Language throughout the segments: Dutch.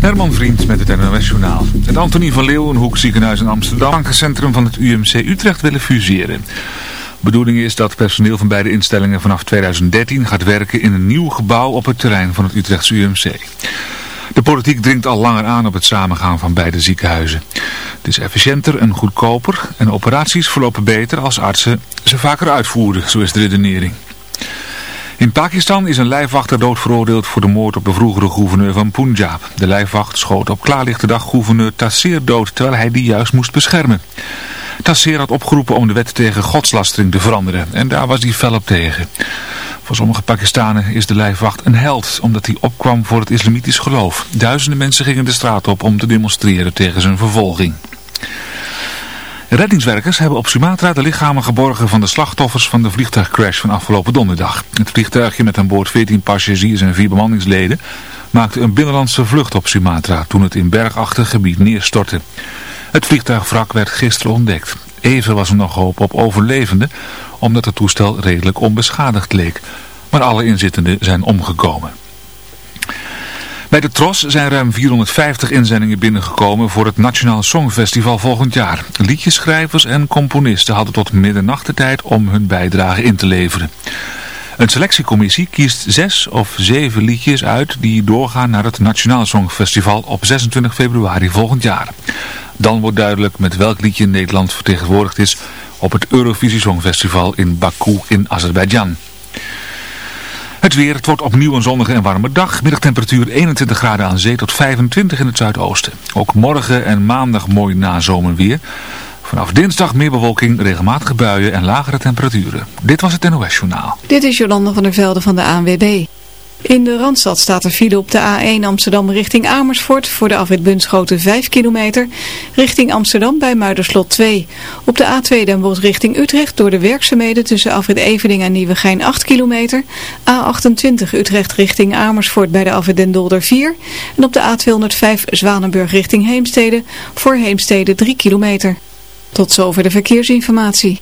Herman Vriend met het NOS Journaal. Het Antonie van Leeuwenhoek ziekenhuis in Amsterdam... het centrum van het UMC Utrecht willen fuseren. Bedoeling is dat personeel van beide instellingen vanaf 2013 gaat werken in een nieuw gebouw op het terrein van het Utrechtse UMC. De politiek dringt al langer aan op het samengaan van beide ziekenhuizen. Het is efficiënter en goedkoper en operaties verlopen beter als artsen ze vaker uitvoeren, zo is de redenering. In Pakistan is een lijfwachter dood veroordeeld voor de moord op de vroegere gouverneur van Punjab. De lijfwacht schoot op klaarlichte dag gouverneur Taseer dood terwijl hij die juist moest beschermen. Taseer had opgeroepen om de wet tegen godslastering te veranderen en daar was hij fel op tegen. Voor sommige Pakistanen is de lijfwacht een held omdat hij opkwam voor het islamitisch geloof. Duizenden mensen gingen de straat op om te demonstreren tegen zijn vervolging. Reddingswerkers hebben op Sumatra de lichamen geborgen van de slachtoffers van de vliegtuigcrash van afgelopen donderdag. Het vliegtuigje met aan boord 14 passagiers en 4 bemanningsleden maakte een binnenlandse vlucht op Sumatra toen het in bergachtig gebied neerstortte. Het vliegtuigwrak werd gisteren ontdekt. Even was er nog hoop op overlevenden, omdat het toestel redelijk onbeschadigd leek. Maar alle inzittenden zijn omgekomen. Bij de TROS zijn ruim 450 inzendingen binnengekomen voor het Nationaal Songfestival volgend jaar. Liedjeschrijvers en componisten hadden tot middernacht de tijd om hun bijdrage in te leveren. Een selectiecommissie kiest zes of zeven liedjes uit die doorgaan naar het Nationaal Songfestival op 26 februari volgend jaar. Dan wordt duidelijk met welk liedje Nederland vertegenwoordigd is op het Eurovisie Songfestival in Baku in Azerbeidzjan. Het weer, het wordt opnieuw een zonnige en warme dag. Middagtemperatuur 21 graden aan zee tot 25 in het zuidoosten. Ook morgen en maandag mooi nazomerweer. Vanaf dinsdag meer bewolking, regelmatige buien en lagere temperaturen. Dit was het NOS Journaal. Dit is Jolanda van der Velde van de ANWB. In de Randstad staat er file op de A1 Amsterdam richting Amersfoort voor de afrit Bunschoten 5 kilometer. Richting Amsterdam bij Muiderslot 2. Op de A2 Den Bosch richting Utrecht door de werkzaamheden tussen afrit Evening en Nieuwegein 8 kilometer. A28 Utrecht richting Amersfoort bij de afrit Den Dolder 4. En op de A205 Zwanenburg richting Heemstede voor Heemstede 3 kilometer. Tot zover de verkeersinformatie.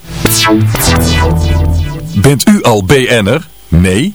Bent u al BN'er? Nee?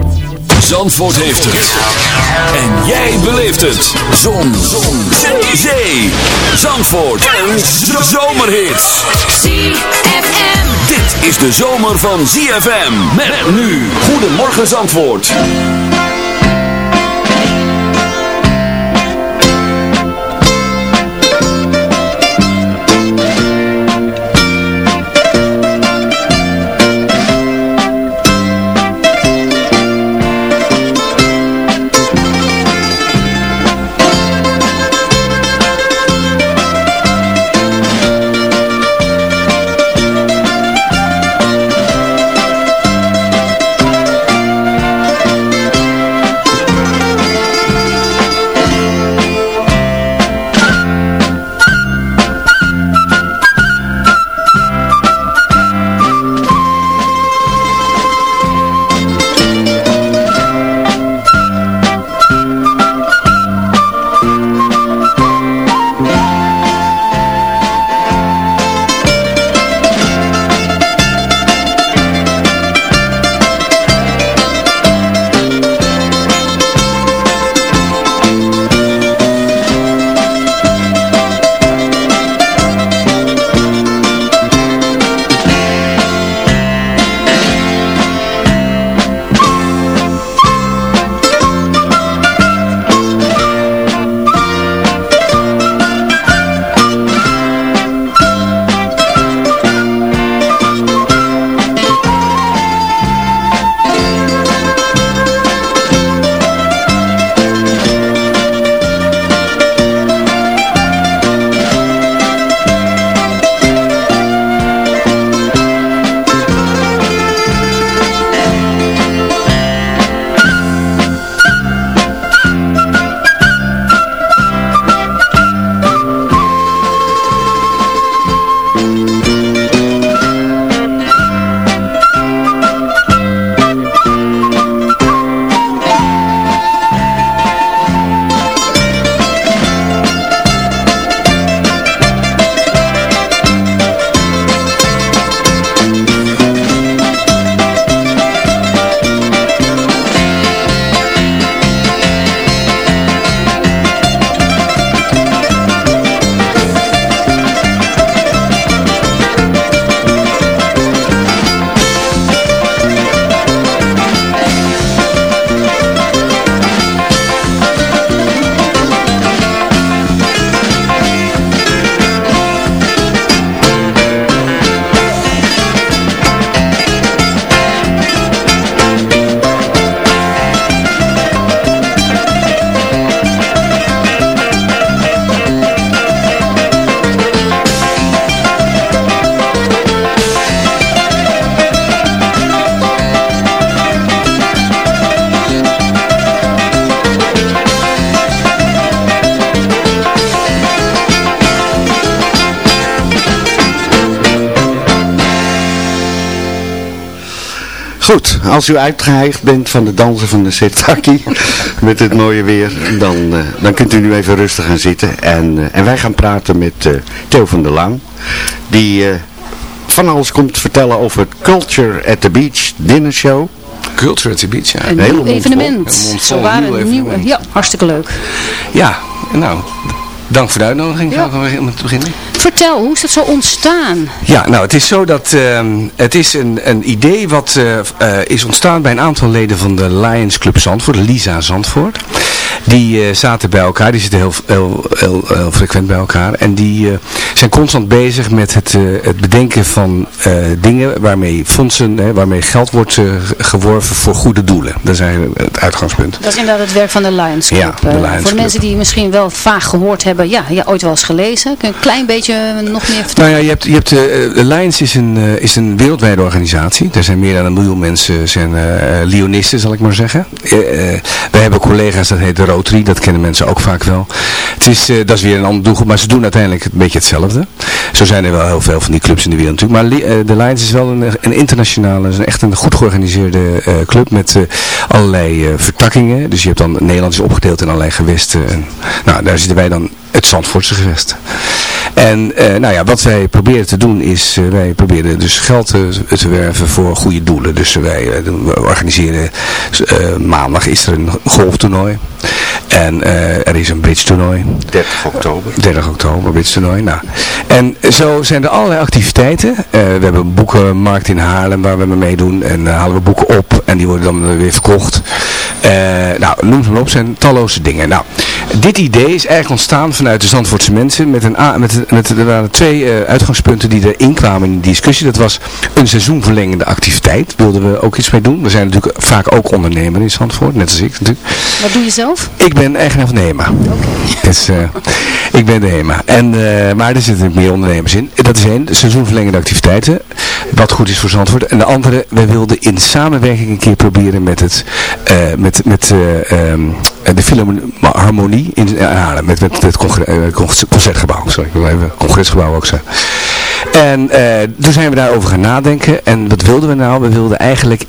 Zandvoort heeft het. En jij beleeft het. Zon. Zon. Zee. Zandvoort. En zomerhits. ZFM. Dit is de zomer van ZFM. Met nu. Goedemorgen Zandvoort. Goed, als u uitgeheigd bent van de dansen van de Setaki met het mooie weer, dan, eh, dan kunt u nu even rustig gaan zitten. En, eh, en wij gaan praten met eh, Theo van der Laan, die eh, van alles komt vertellen over het Culture at the Beach Dinner Show. Culture at the Beach, ja. Een hele nieuw mond vol. evenement. Een nieuw een nieuw, evenement. ja, hartstikke leuk. Ja, nou, dank voor de uitnodiging. Ja. Om te beginnen. Vertel, hoe is dat zo ontstaan? Ja, nou het is zo dat ehm, het is een, een idee wat eh, eh, is ontstaan bij een aantal leden van de Lions Club Zandvoort, Lisa Zandvoort. Die eh, zaten bij elkaar, die zitten heel, heel, heel, heel frequent bij elkaar. En die eh, zijn constant bezig met het, eh, het bedenken van dingen waarmee fondsen, hè, waarmee geld wordt geworven voor goede doelen. Dat is eigenlijk het uitgangspunt. Dat is inderdaad het werk van de Lions Club. Ja, de Lions voor de mensen die misschien wel vaag gehoord hebben, ja, ja ooit wel eens gelezen. Kun je een klein beetje nog meer vertellen? Nou ja, je hebt, je hebt, de Lions is een, is een wereldwijde organisatie. Er zijn meer dan een miljoen mensen, zijn Lionisten zal ik maar zeggen. Wij hebben collega's, dat heet de Rotary, dat kennen mensen ook vaak wel. Het is, eh, dat is weer een ander doelgroep, maar ze doen uiteindelijk een beetje hetzelfde. Zo zijn er wel heel veel van die clubs in de wereld natuurlijk. Maar eh, de Lions is wel een, een internationale, is een echt een goed georganiseerde eh, club met allerlei vertakkingen. Dus je hebt dan, Nederland is opgedeeld in allerlei gewesten. En, nou, daar zitten wij dan het Zandvoortse gewest. En nou ja, wat wij proberen te doen is, wij proberen dus geld te, te werven voor goede doelen. Dus wij organiseren, maandag is er een golftoernooi. En eh, er is een bridge toernooi. 30 oktober. 30 oktober, bridge toernooi. Nou. En zo zijn er allerlei activiteiten. Eh, we hebben een boekenmarkt in Haarlem waar we mee meedoen. En uh, halen we boeken op en die worden dan weer verkocht. Uh, nou, noem ze maar op, zijn talloze dingen. Nou, dit idee is eigenlijk ontstaan vanuit de Zandvoortse mensen. Met een, met, met, er waren twee uh, uitgangspunten die erin kwamen in die discussie. Dat was een seizoenverlengende activiteit. Wilden we ook iets mee doen. We zijn natuurlijk vaak ook ondernemer in Zandvoort, net als ik natuurlijk. Wat doe je zelf? Ik ben eigenaar van de HEMA. Okay. Dus, uh, ik ben de HEMA. En, uh, maar er zitten meer ondernemers in. Dat is één, seizoenverlengende activiteiten. Wat goed is voor Zandvoort. En de andere, wij wilden in samenwerking een keer proberen met het, uh, met, met um, de Philharmonie in Haarlem. Met, met het concertgebouw. Sorry, ik wil even congresgebouw ook zeggen. En toen zijn we daarover gaan nadenken. En wat wilden we nou? We wilden eigenlijk,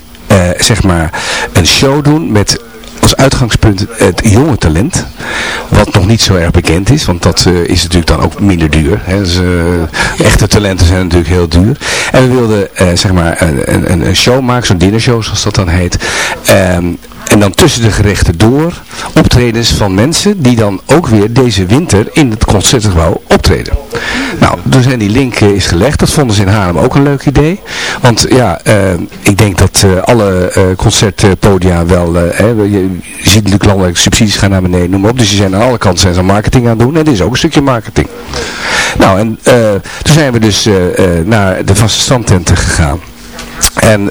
zeg maar, een show doen met als uitgangspunt het jonge talent. Wat nog niet zo erg bekend is. Want dat uh, is natuurlijk dan ook minder duur. Hè. Dus, uh, echte talenten zijn natuurlijk heel duur. En we wilden uh, zeg maar een, een, een show maken. Zo'n dinnershow zoals dat dan heet. Um, en dan tussen de gerechten door optredens van mensen die dan ook weer deze winter in het concertgebouw optreden. Nou, dus en die link is gelegd. Dat vonden ze in Haarlem ook een leuk idee. Want ja, uh, ik denk dat uh, alle concertpodia wel, hè, je, ziet natuurlijk landelijke subsidies gaan naar beneden, noem maar op. Dus die zijn aan alle kanten zijn ze marketing aan het doen. En dit is ook een stukje marketing. Nou, en toen zijn we dus naar de vaste standtenten gegaan. En uh,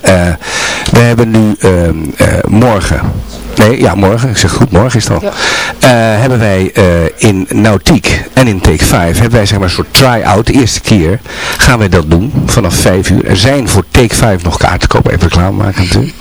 we hebben nu uh, uh, morgen, nee ja morgen, ik zeg goed morgen is het al, ja. hebben wij in Nautiek en in Take 5, hebben wij zeg maar een soort try-out, de eerste keer gaan wij dat doen, vanaf 5 uur. Er zijn voor Take 5 nog kaarten te kopen, even reclame maken natuurlijk.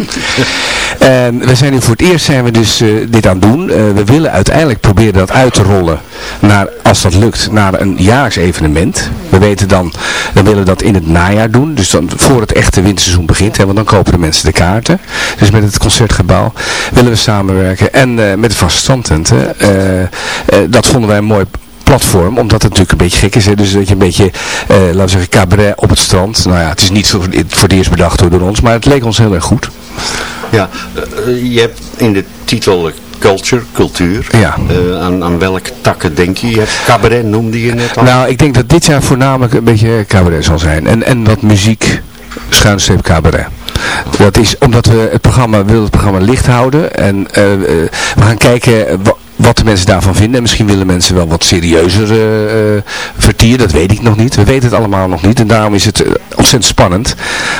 en we zijn nu voor het eerst zijn we dus dit aan het doen. we willen uiteindelijk proberen dat uit te rollen naar, als dat lukt, naar een jaarlijks evenement. We weten dan, dan willen we dat in het najaar doen, dus dan voor het echte winterseizoen begint, hè, want dan kopen de mensen de kaarten. Dus met het concertgebouw willen we samenwerken en uh, met de vaste standtenten. Uh, uh, dat vonden wij een mooi platform, omdat het natuurlijk een beetje gek is. Hè? Dus dat je een beetje, uh, laten we zeggen, cabaret op het strand. Nou ja, het is niet voor, voor het eerst bedacht door ons, maar het leek ons heel erg goed. Ja, uh, je hebt in de titel culture, cultuur. Ja. Uh, aan, aan welke takken denk je? Je hebt cabaret noemde je net al. Nou, ik denk dat dit jaar voornamelijk een beetje cabaret zal zijn. En, en wat muziek, schuinstreep cabaret. Dat is omdat we het programma, willen het programma licht houden. En uh, we gaan kijken wat de mensen daarvan vinden. En misschien willen mensen wel wat serieuzer uh, vertieren. Dat weet ik nog niet. We weten het allemaal nog niet. En daarom is het ontzettend spannend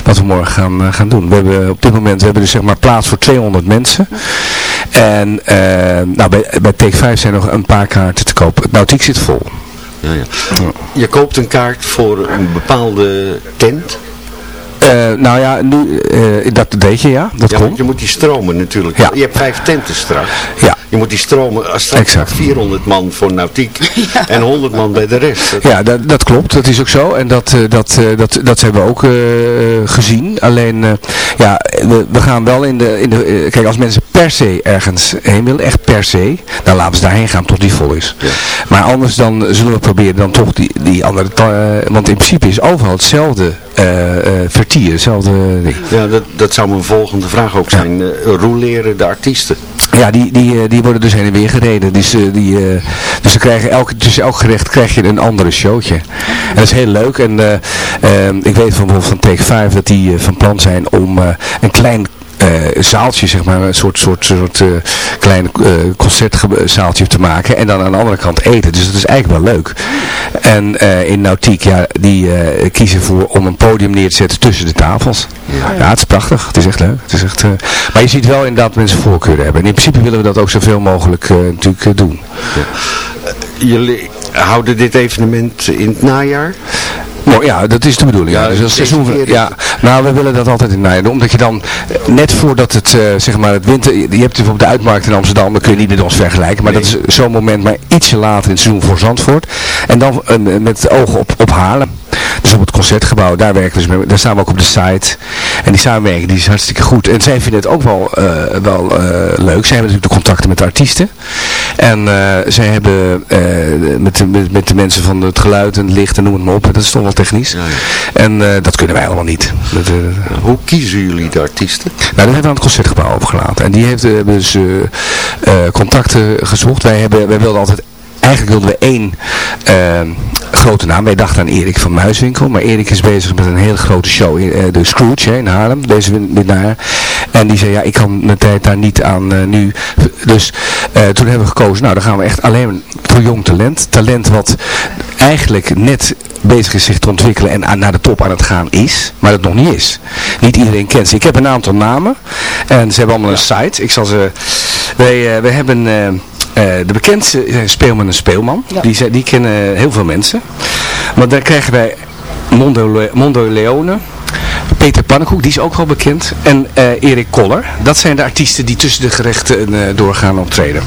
wat we morgen gaan, gaan doen. We hebben op dit moment we hebben dus zeg maar plaats voor 200 mensen. En nou, bij, bij Take 5 zijn nog een paar kaarten te koop. Het Nautiek zit vol. Ja, ja. Je koopt een kaart voor een bepaalde tent. Eh, nou ja, nu, eh, dat deed je ja, dat Ja, kon. je moet die stromen natuurlijk. Ja. Je hebt vijf tenten straks. Ja. Je moet die stromen, als straks Exact. 400 man voor nautiek en 100 man bij de rest. Dat- Ja, dat, dat klopt. Dat is ook zo. En dat, eh, dat, dat, dat hebben we ook gezien. Alleen, ja, we, we gaan wel in de... In de kijk, als mensen per se ergens heen willen, echt per se, dan laten ze daarheen gaan tot die vol is. Maar anders dan zullen we proberen dan toch die, die andere... want in principe is overal hetzelfde vertier, hetzelfde ding. Ja, dat, dat zou mijn volgende vraag ook zijn. Eh roleren de artiesten. Ja, die, die, eh, die worden dus heen en weer gereden. Dus, eh, die, eh, dus ze krijgen elke, tussen elk gerecht krijg je een andere showtje. En dat is heel leuk. En eh, eh, ik weet van bijvoorbeeld van Take 5 dat die eh, van plan zijn om eh, een klein eh, zaaltje, zeg maar, een soort, soort, soort eh, klein eh, concertzaaltje te maken. En dan aan de andere kant eten. Dus dat is eigenlijk wel leuk. En eh, in Nautiek, ja, die eh, kiezen voor om een podium neer te zetten tussen de tafels. Ja, het is prachtig. Het is echt leuk. Het is echt, eh, maar je ziet wel inderdaad mensen voorkeuren hebben. En in principe willen we dat ook zoveel mogelijk eh, natuurlijk eh, doen. Jullie houden dit evenement in het najaar? Ja, dat is de bedoeling. Ja, Ja, dus dat seizoen, keer ja, nou, we willen dat altijd in najaar doen. Omdat je dan, eh, net voordat het, eh, zeg maar, het winter... Je hebt bijvoorbeeld de uitmarkt in Amsterdam, dat kun je niet met ons vergelijken. Maar dat is zo'n moment, maar ietsje later in het seizoen voor Zandvoort. En dan eh, met het oog op, op Haarlem. Dus op het concertgebouw, daar werken we dus mee. Daar staan we ook op de site. En die samenwerking die is hartstikke goed. En zij vinden het ook wel, eh, wel eh, leuk. Zij hebben natuurlijk de contacten met de artiesten. En eh, zij hebben met, de, met, met de mensen van het geluid en het licht en noem het maar op. Dat is toch wel technisch. En eh, dat kunnen wij allemaal niet. Dat, Hoe kiezen jullie de artiesten? nou, dat hebben we aan het concertgebouw opgelaten. En die heeft hebben dus eh, eh, contacten gezocht. Wij, hebben, wij wilden altijd, eigenlijk wilden we één eh, grote naam. Wij dachten aan Erik van Muiswinkel. Maar Erik is bezig met een hele grote show. in, eh, de Scrooge hè, in Haarlem. Deze win- dit najaar. En die zei, ja, ik kan mijn tijd daar niet aan eh, nu. Dus eh, toen hebben we gekozen, nou dan gaan we echt alleen voor jong talent. Talent wat eigenlijk net bezig is zich te ontwikkelen en aan, naar de top aan het gaan is, maar dat nog niet is. Niet iedereen kent ze. Ik heb een aantal namen en ze hebben allemaal een site. Ik zal ze... Wij, wij hebben... eh, de bekendste zijn Speelman en Speelman. Ja. Die, zijn, die kennen heel veel mensen. Maar dan krijgen wij Mondo Leone. Peter Pannenkoek, die is ook wel bekend. En eh, Erik Koller. Dat zijn de artiesten die tussen de gerechten eh, doorgaan optreden.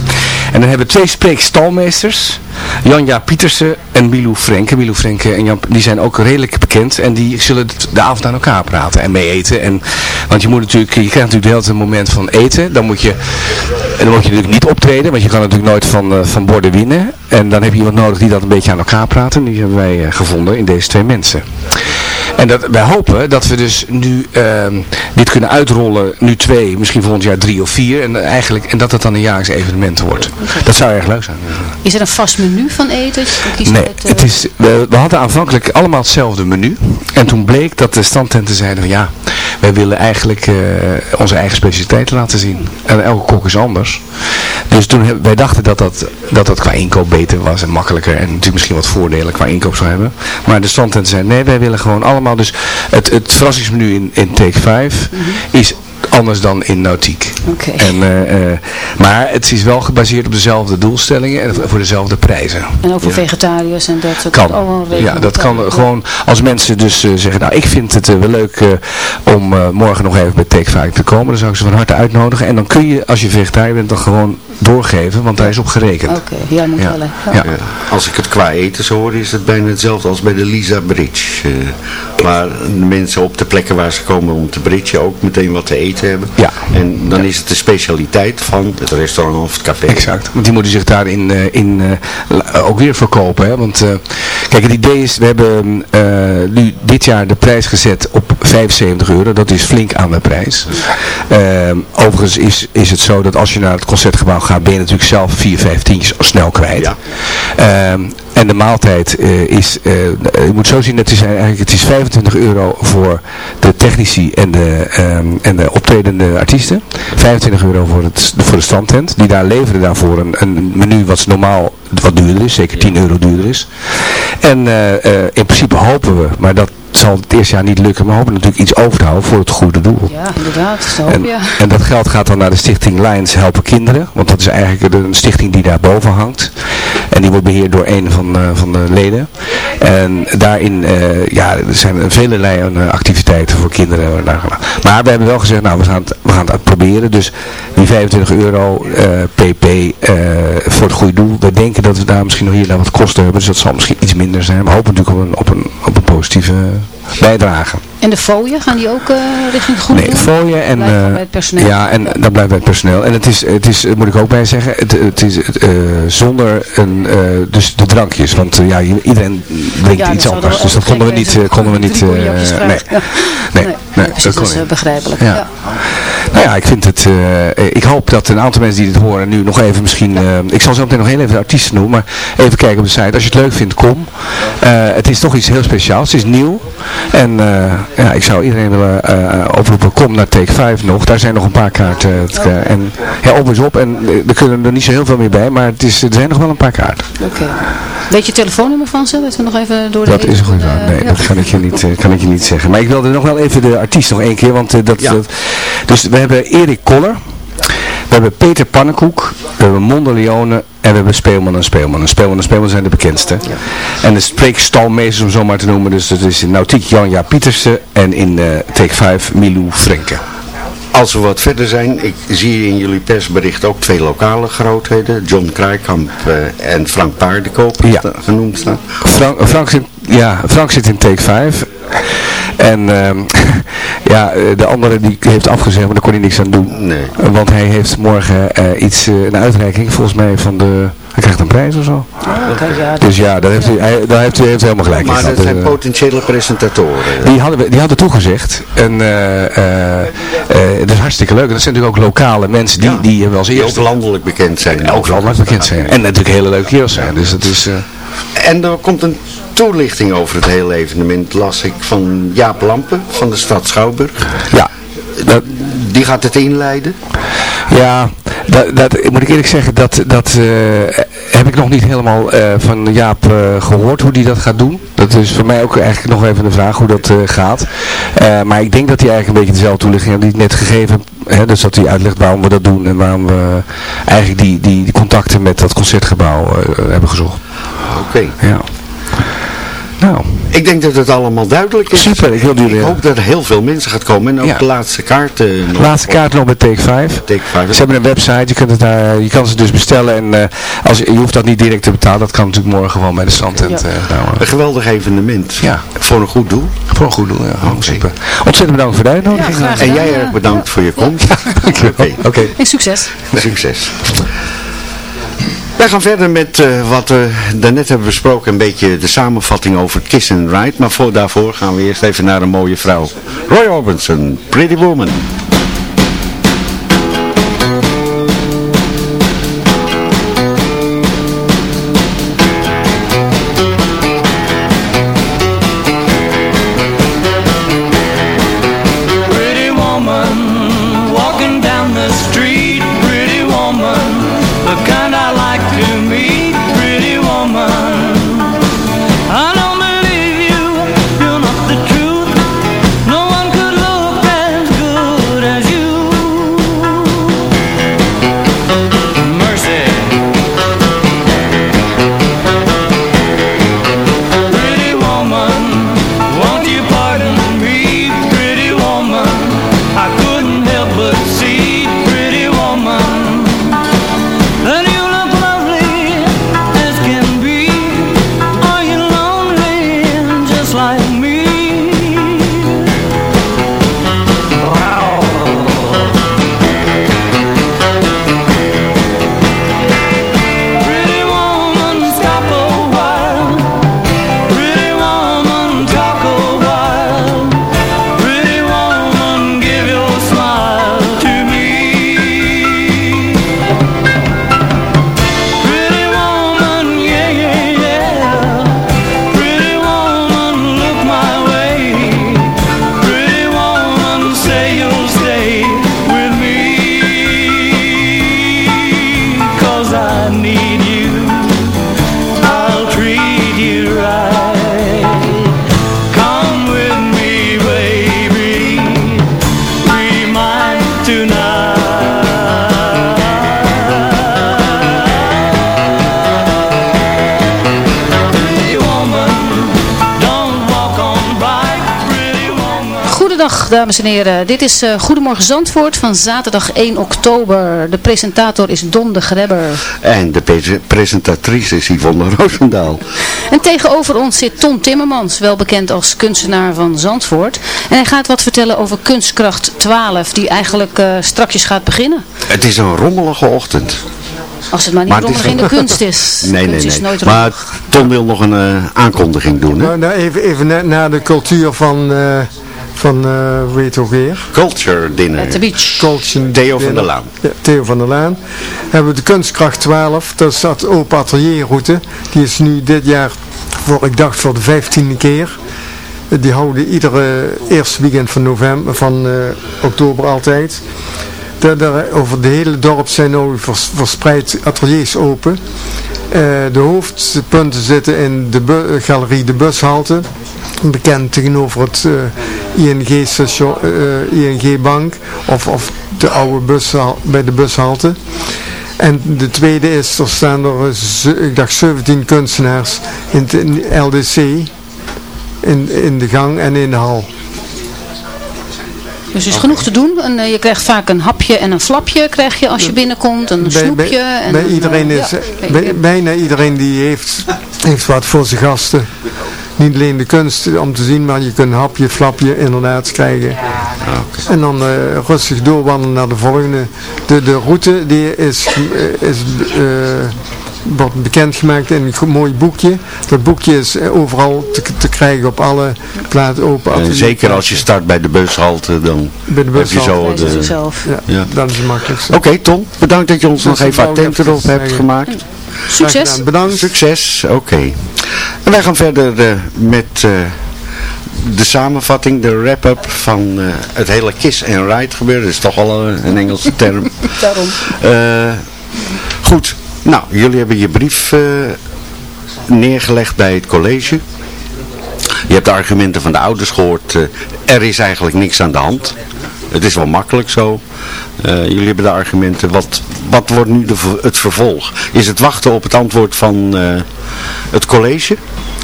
En dan hebben we twee spreekstalmeesters. Janja Pietersen en Milou Frenke. Milou Frenke en Jan, die zijn ook redelijk bekend. En die zullen de avond aan elkaar praten en mee eten. En, want je moet natuurlijk, je krijgt natuurlijk de hele een moment van eten. Dan moet je, dan moet je natuurlijk niet optreden. Want je kan natuurlijk nooit van, eh, van borden winnen. En dan heb je iemand nodig die dat een beetje aan elkaar praat. En die hebben wij gevonden in deze twee mensen. En dat, wij hopen dat we dus nu ehm, dit kunnen uitrollen, nu twee, misschien volgend jaar drie of vier. En, eigenlijk, en dat het dan een jaarlijks evenement wordt. Dat zou erg leuk zijn. Is er een vast menu van eten? Nee, uit, eh, het is, we, we hadden aanvankelijk allemaal hetzelfde menu. En toen bleek dat de standtenten zeiden van ja, wij willen eigenlijk eh, onze eigen specialiteiten laten zien. En elke kok is anders. Dus toen heb- wij dachten dat dat, dat dat qua inkoop beter was en makkelijker. En natuurlijk misschien wat voordelen qua inkoop zou hebben. Maar de standtenten zeiden nee, wij willen gewoon allemaal. Dus het, het verrassingsmenu in, in Take 5 is anders dan in Nautiek. Oké. En, eh, eh, maar het is wel gebaseerd op dezelfde doelstellingen en voor dezelfde prijzen. En ook voor vegetariërs en dat soort Kan. dat allemaal regelen Ja, dat kan gewoon als mensen dus eh, zeggen, nou ik vind het wel leuk eh, om eh, morgen nog even bij Take 5 te komen. Dan zou ik ze van harte uitnodigen. En dan kun je, als je vegetariër bent, dan gewoon doorgeven, want daar is op gerekend. Oké, ja, moet Ja. wel. Ja. Ja, als ik het qua eten zo hoor, is het bijna hetzelfde als bij de Lisa Bridge. eh, waar de mensen op de plekken waar ze komen om te bridgen ook meteen wat te eten hebben. Ja. En dan is het de specialiteit van het restaurant of het café. Exact, want die moeten zich daarin eh, in, la- ook weer verkopen. Hè? Want kijk, het idee is, we hebben nu dit jaar de prijs gezet op 75 euro. Dat is flink aan de prijs. Overigens is, is het zo dat als je naar het concertgebouw gaat, ben je natuurlijk zelf 4, 5 tientjes snel kwijt. Ja. En de maaltijd is, eh, je moet zo zien, het is eigenlijk het is 25 euro voor de technici en de, ehm, en de optredende artiesten. 25 euro voor, het, voor de standtent. Die daar leveren daarvoor een, een menu wat normaal wat duurder is, zeker 10 euro duurder is. En eh, eh, in principe hopen we, maar dat zal het eerste jaar niet lukken, maar hopen natuurlijk iets over te houden voor het goede doel. Ja, inderdaad. En, dat geld gaat dan naar de stichting Lions Helpen Kinderen. Want dat is eigenlijk een stichting die daar boven hangt. En die wordt beheerd door een van, eh, van de leden. En daarin eh, ja, er zijn vele uh, activiteiten voor kinderen. Maar we hebben wel gezegd, nou we gaan het, gaan het uitproberen. Dus die 25 euro pp voor het goede doel. We denken dat we daar misschien nog hier naar wat kosten hebben. Dus dat zal misschien iets minder zijn. We hopen natuurlijk op een, op een, op een positieve bijdrage. En de fooien, gaan die ook uh, richting het goede Nee, fooien en... bij het personeel. Ja, en dat blijft bij het personeel. En het is, het is moet ik ook bij zeggen, het, het is zonder een, dus de drankjes. Want ja, iedereen drinkt ja, iets anders. Dus dat konden we niet... konden we niet nee, nee, nee, nee, nee, precies, dat is begrijpelijk. Ja. ja. Nou ja, ik vind het, ik hoop dat een aantal mensen die dit horen nu nog even misschien, ik zal zo meteen nog heel even de artiesten noemen, maar even kijken op de site. Als je het leuk vindt, kom. het is toch iets heel speciaals. Het is nieuw. En ja, ik zou iedereen willen uh, oproepen, kom naar Take 5 nog. Daar zijn nog een paar kaarten. Uh, en, ja, op is op. En er kunnen er niet zo heel veel meer bij, maar het is, er zijn nog wel een paar kaarten. Oké. Weet je telefoonnummer van ze? Dat we nog even door de Dat is een goede vraag. Nee, ja. dat kan ik, je niet, kan ik je niet zeggen. Maar ik wilde nog wel even de artiest nog één keer. Want, dat, ja. dat, dus we hebben Erik Koller. We hebben Peter Pannenkoek, we hebben Mondeleone en we hebben Speelman en Speelman. En Speelman en Speelman zijn de bekendste. Ja. En de spreekstalmeesters om zo maar te noemen, dus dat is in Nautiek Janja Pietersen en in uh, Take 5 Milou Frenke. Als we wat verder zijn, ik zie in jullie persbericht ook twee lokale grootheden. John Krijkamp uh, en Frank Paardenkoop ja. genoemd staan. Frank, Frank, zit, ja, Frank zit in Take 5. En uh, ja, de andere die heeft afgezegd, maar daar kon hij niks aan doen. Nee. Want hij heeft morgen uh, iets, uh, een uitreiking volgens mij van de... Hij krijgt een prijs of zo. Ja, dus ja, daar heeft, hij, daar heeft, hij, heeft helemaal gelijk maar in. Maar dat zijn potentiële presentatoren. Die hadden, die hadden toegezegd. En het is hartstikke leuk. En dat zijn natuurlijk ook lokale mensen die, ja, die wel eens eerst... ook landelijk bekend zijn. Ook landelijk bekend zijn. En natuurlijk hele leuke kerels zijn. Dus dat is... En er komt een toelichting over het hele evenement, las ik van Jaap Lampen van de stad Schouwburg. Ja. Dat, die gaat het inleiden? Ja, dat, dat, moet ik eerlijk zeggen, dat, dat uh, heb ik nog niet helemaal uh, van Jaap uh, gehoord hoe die dat gaat doen. Dat is voor mij ook eigenlijk nog even een vraag hoe dat gaat. maar ik denk dat hij eigenlijk een beetje dezelfde toelichting heeft die net gegeven. Hè, dus dat hij uitlegt waarom we dat doen en waarom we eigenlijk die, die, die contacten met dat concertgebouw hebben gezocht. Oké. Okay. Ja. Nou. Ik denk dat het allemaal duidelijk is. Super, ik, wil jullie, ik hoop dat er heel veel mensen gaat komen. En ook ja. de laatste kaarten. De laatste kaarten nog bij Take 5. Take 5. Ze hebben een website, je, kunt het daar, je kan ze dus bestellen. En uh, als, je hoeft dat niet direct te betalen, dat kan natuurlijk morgen gewoon bij de strandtent. Ja. Uh, een geweldig evenement. Ja. Voor een goed doel. Voor een goed doel, ja. Okay. Super. Ontzettend bedankt voor de uitnodiging. Ja, en jij erg bedankt voor je komst. Oké. Okay. Okay. En succes. Succes. Wij gaan verder met uh, wat we daarnet hebben besproken, een beetje de samenvatting over Kiss and Ride. Maar voor, daarvoor gaan we eerst even naar een mooie vrouw. Roy Orbison, Pretty Woman. Dames en heren. Dit is eh, Goedemorgen Zandvoort van zaterdag 1 oktober. De presentator is Don de Grebber. En de pre- presentatrice is Yvonne Roosendaal. En tegenover ons zit Tom Timmermans, wel bekend als kunstenaar van Zandvoort. En hij gaat wat vertellen over Kunstkracht 12, die eigenlijk eh strakjes gaat beginnen. Het is een rommelige ochtend. Als het maar niet Maar het is rommelig in de kunst is. Nee, nee, is nee. nooit Maar. Tom wil nog een eh, aankondiging doen, hè? Nou, nou, even, even na- naar de cultuur van, eh van eh hoe heet het ook weer? Culture Dinner. At the beach. Culture Theo van der Laan. Ja, Theo van der Laan. Hebben we de Kunstkracht 12, dat is dat open atelierroute. Die is nu dit jaar, voor, ik dacht voor de vijftiende keer. Eh, Die houden iedere eerste weekend van, november, van eh, oktober altijd. Daar, daar, over het hele dorp zijn nu vers- verspreid ateliers open. Eh, de hoofdpunten zitten in de galerie De Bushalte. Bekend tegenover het eh, ING-station, eh, ING-bank. Of, of de oude bushal, bij de bushalte. En de tweede is, er staan er, eh, ik dacht 17 kunstenaars in de LDC. In, in de gang en in de hal. Dus er is genoeg te doen. En, eh, je krijgt vaak een hapje en een flapje krijg je als je binnenkomt. Een bij, snoepje. bij, en bij een, iedereen eh, is, ja, bij- bijna iedereen die heeft, heeft wat voor zijn gasten. Niet alleen de kunst om te zien, maar je kunt een hapje, flapje inderdaad krijgen. En dan eh, rustig doorwandelen naar de volgende. De, de route die is, eh, is eh, wordt bekendgemaakt in een mooi boekje. Dat boekje is overal te, te krijgen op alle plaatsen open. En zeker als je start bij de bushalte, dan bij de heb je bushalte. zo de... vanzelf. Ja, Ja. dat is het makkelijkste. Oké Tom, bedankt dat je ons nog Dat even attent erop hebt gemaakt. Succes. Bedankt. Succes, oké. En wij gaan verder eh, met eh, de samenvatting, de wrap-up van eh, het hele kiss and ride gebeuren. Dat is toch wel een, een Engelse term. Daarom. Goed, nou, jullie hebben je brief neergelegd bij het college. Je hebt de argumenten van de ouders gehoord. eh, er is eigenlijk niks aan de hand. Het is wel makkelijk zo. Eh, jullie hebben de argumenten. Wat, wat wordt nu de, het vervolg? Is het wachten op het antwoord van eh, het college?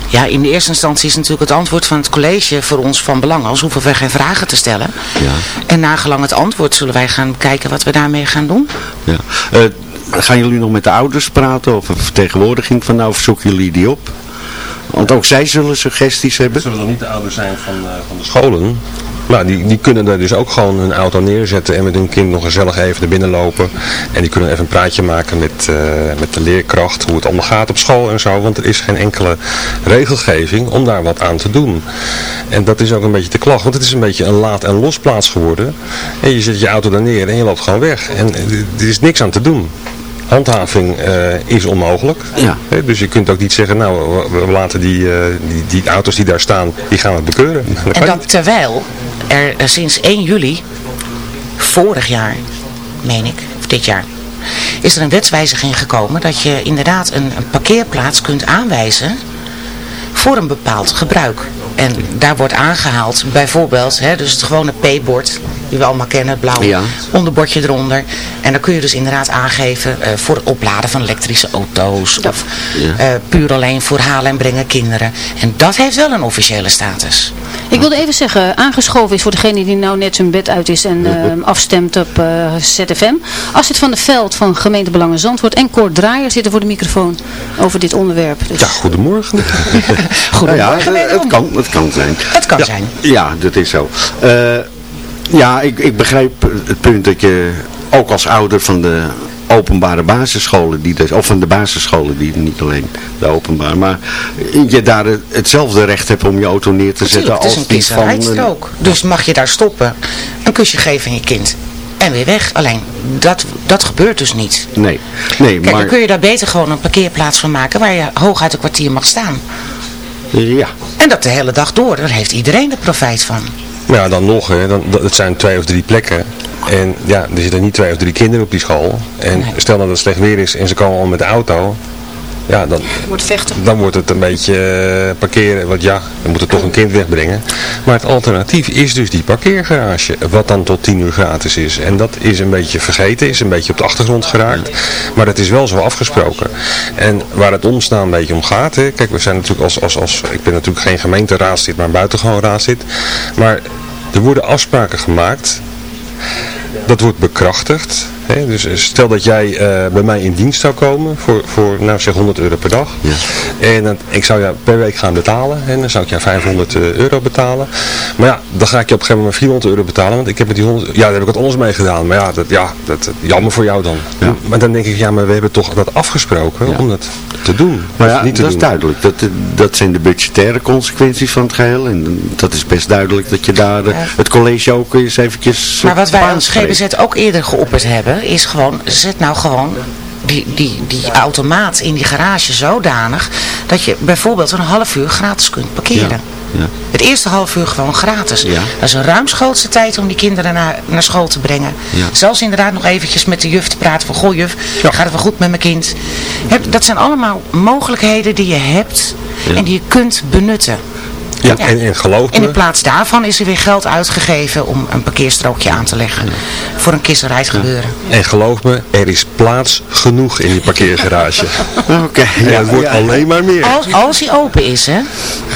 Ja, in de eerste instantie is natuurlijk het antwoord van het college voor ons van belang. Anders hoeven we geen vragen te stellen. Ja. En nagelang het antwoord zullen wij gaan kijken wat we daarmee gaan doen. ja. Eh, gaan jullie nog met de ouders praten? Of een vertegenwoordiging van nou? Of zoeken jullie die op? Want ook zij zullen suggesties hebben. Zullen dan niet de ouders zijn van, eh, van de scholen? Nou, die, die kunnen daar dus ook gewoon hun auto neerzetten en met hun kind nog gezellig even naar binnen lopen. En die kunnen even een praatje maken met, eh, met de leerkracht, hoe het allemaal gaat op school en zo. Want er is geen enkele regelgeving om daar wat aan te doen. En dat is ook een beetje de klacht, want het is een beetje een laat- en losplaats geworden. En je zet je auto daar neer en je loopt gewoon weg. En eh, er is niks aan te doen. Handhaving eh, is onmogelijk. Ja. Hè, Dus je kunt ook niet zeggen, nou, we, laten die, eh, die, die auto's die daar staan, die gaan we bekeuren. Dat En dat niet. terwijl er eh, sinds 1 juli, vorig jaar, meen ik, of dit jaar, is er een wetswijziging gekomen dat je inderdaad een, een parkeerplaats kunt aanwijzen voor een bepaald gebruik. En daar wordt aangehaald bijvoorbeeld, hè, dus het gewone P-bord, die we allemaal kennen, het blauwe Ja. onderbordje eronder. En dan kun je dus inderdaad aangeven eh, voor het opladen van elektrische auto's of Ja. eh, puur alleen voor halen en brengen kinderen. En dat heeft wel een officiële status. Ik wilde even zeggen, aangeschoven is voor degene die nou net zijn bed uit is en eh, afstemt op eh, ZFM. Astrid van der Veld van Gemeente Belangen Zandvoort en Cor Draaier zitten voor de microfoon over dit onderwerp. Dus Ja, goedemorgen. Nou ja, het, het kan, het kan zijn. Het kan zijn. Ja, dat is zo. Eh, ja, ik, ik begrijp het punt dat je ook als ouder van de openbare basisscholen, die dus, of van de basisscholen, die niet alleen de openbare, maar je daar hetzelfde recht hebt om je auto neer te zetten Natuurlijk, het is als een die van... een- kissenrijstrook. Dus mag je daar stoppen, een kusje geven aan je kind en weer weg. Alleen, dat, dat gebeurt dus niet. Nee, nee Kijk, maar... dan kun je daar beter gewoon een parkeerplaats van maken waar je hooguit een kwartier mag staan. Ja, En dat de hele dag door, daar heeft iedereen er profijt van. Nou, ja, dan nog, hè. Dan, dat, het zijn twee of drie plekken. En ja, er zitten niet twee of drie kinderen op die school. En Nee. stel dat het slecht weer is en ze komen al met de auto. Ja, dan, wordt vechten. dan wordt het een beetje eh, parkeren. Want ja, we moeten toch een kind wegbrengen. Maar het alternatief is dus die parkeergarage. Wat dan tot 10 uur gratis is. En dat is een beetje vergeten. Is een beetje op de achtergrond geraakt. Maar dat is wel zo afgesproken. En waar het ons nou een beetje om gaat. Hè, kijk, we zijn natuurlijk als, als, als... Ik ben natuurlijk geen gemeenteraadslid, maar buitengewoon raadslid. Maar er worden afspraken gemaakt. Dat wordt bekrachtigd. Hè? Dus eh, stel dat jij eh, bij mij in dienst zou komen voor, voor nou zeg 100 euro per dag. En dan, ik zou jou per week gaan betalen. En dan zou ik jou 500 eh, euro betalen. Maar ja, dan ga ik je op een gegeven moment 400 euro betalen. Want ik heb met die 100, ja, daar heb ik wat anders mee gedaan. Maar ja, dat, ja, dat, jammer voor jou dan. Maar dan denk ik, ja, maar we hebben toch dat afgesproken om dat te doen. Maar ja, niet te dat is duidelijk. Dat, dat zijn de budgettaire consequenties van het geheel. En dat is best duidelijk dat je daar het college ook eens eventjes... Maar wat wij als. GBZ ook eerder geopperd hebben, is gewoon, zet nou gewoon die, die, die automaat in die garage zodanig, dat je bijvoorbeeld een half uur gratis kunt parkeren. Ja. Het eerste half uur gewoon gratis. Ja. Dat is een ruimschoots tijd om die kinderen naar, naar school te brengen. Zelfs inderdaad nog eventjes met de juf te praten van, goh juf, gaat het wel goed met mijn kind? Heb, dat zijn allemaal mogelijkheden die je hebt en die je kunt benutten. Ja, en, en geloof En me, in plaats daarvan is er weer geld uitgegeven om een parkeerstrookje aan te leggen. Voor een kisserrijd gebeuren. en geloof me, er is plaats genoeg in die parkeergarage. Oké. En het wordt alleen maar meer. Als, als hij open is, hè.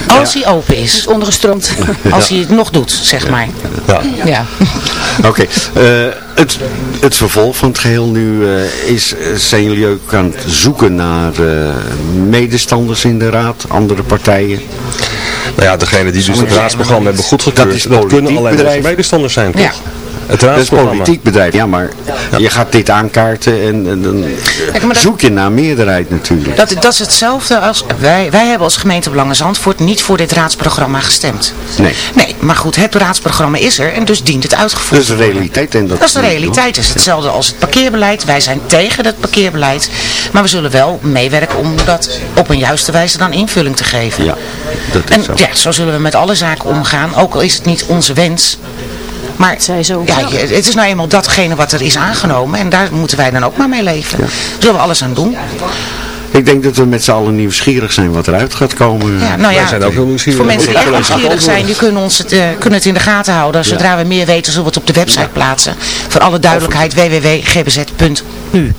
Als hij open is. Ondergestroomd. Als hij het nog doet, zeg maar. Ja. Ja. Oké, eh, het, het vervolg van het geheel nu eh, is, eh, zijn jullie ook aan het zoeken naar eh, medestanders in de raad, andere partijen? Nou ja, degene die dus het raadsprogramma hebben goedgekeurd, Dat is dat, kunnen alleen bedrijf. onze medestanders zijn, toch? Het Dat is raadsprogramma. politiek bedrijf, ja, maar je gaat dit aankaarten en, en dan Kijk, dat- zoek je naar meerderheid natuurlijk. Dat, dat is hetzelfde als... Wij, wij hebben als gemeente Belangen Zandvoort niet voor dit raadsprogramma gestemd. Nee, Nee, maar goed, het raadsprogramma is er en dus dient het dat uitgevoerd is de realiteit. En dat, Dat is de realiteit. Het is hetzelfde als het parkeerbeleid. Wij zijn tegen het parkeerbeleid. Maar we zullen wel meewerken om dat op een juiste wijze dan invulling te geven. Ja, dat is En zo. ja, zo zullen we met alle zaken omgaan. Ook al is het niet onze wens. Maar Zij zo. ja, je- het is nou eenmaal datgene wat er is aangenomen. En daar moeten wij dan ook maar mee leven. Daar zullen we alles aan doen. Ik denk dat we met z'n allen nieuwsgierig zijn wat eruit gaat komen. Ja, nou ja, Wij zijn ook heel nieuwsgierig. Voor mensen die echt nieuwsgierig zijn, die kunnen, ons het, eh, kunnen het in de gaten houden. Zodra we meer weten, zullen we het op de website plaatsen. Voor alle duidelijkheid, www.gbz.nu.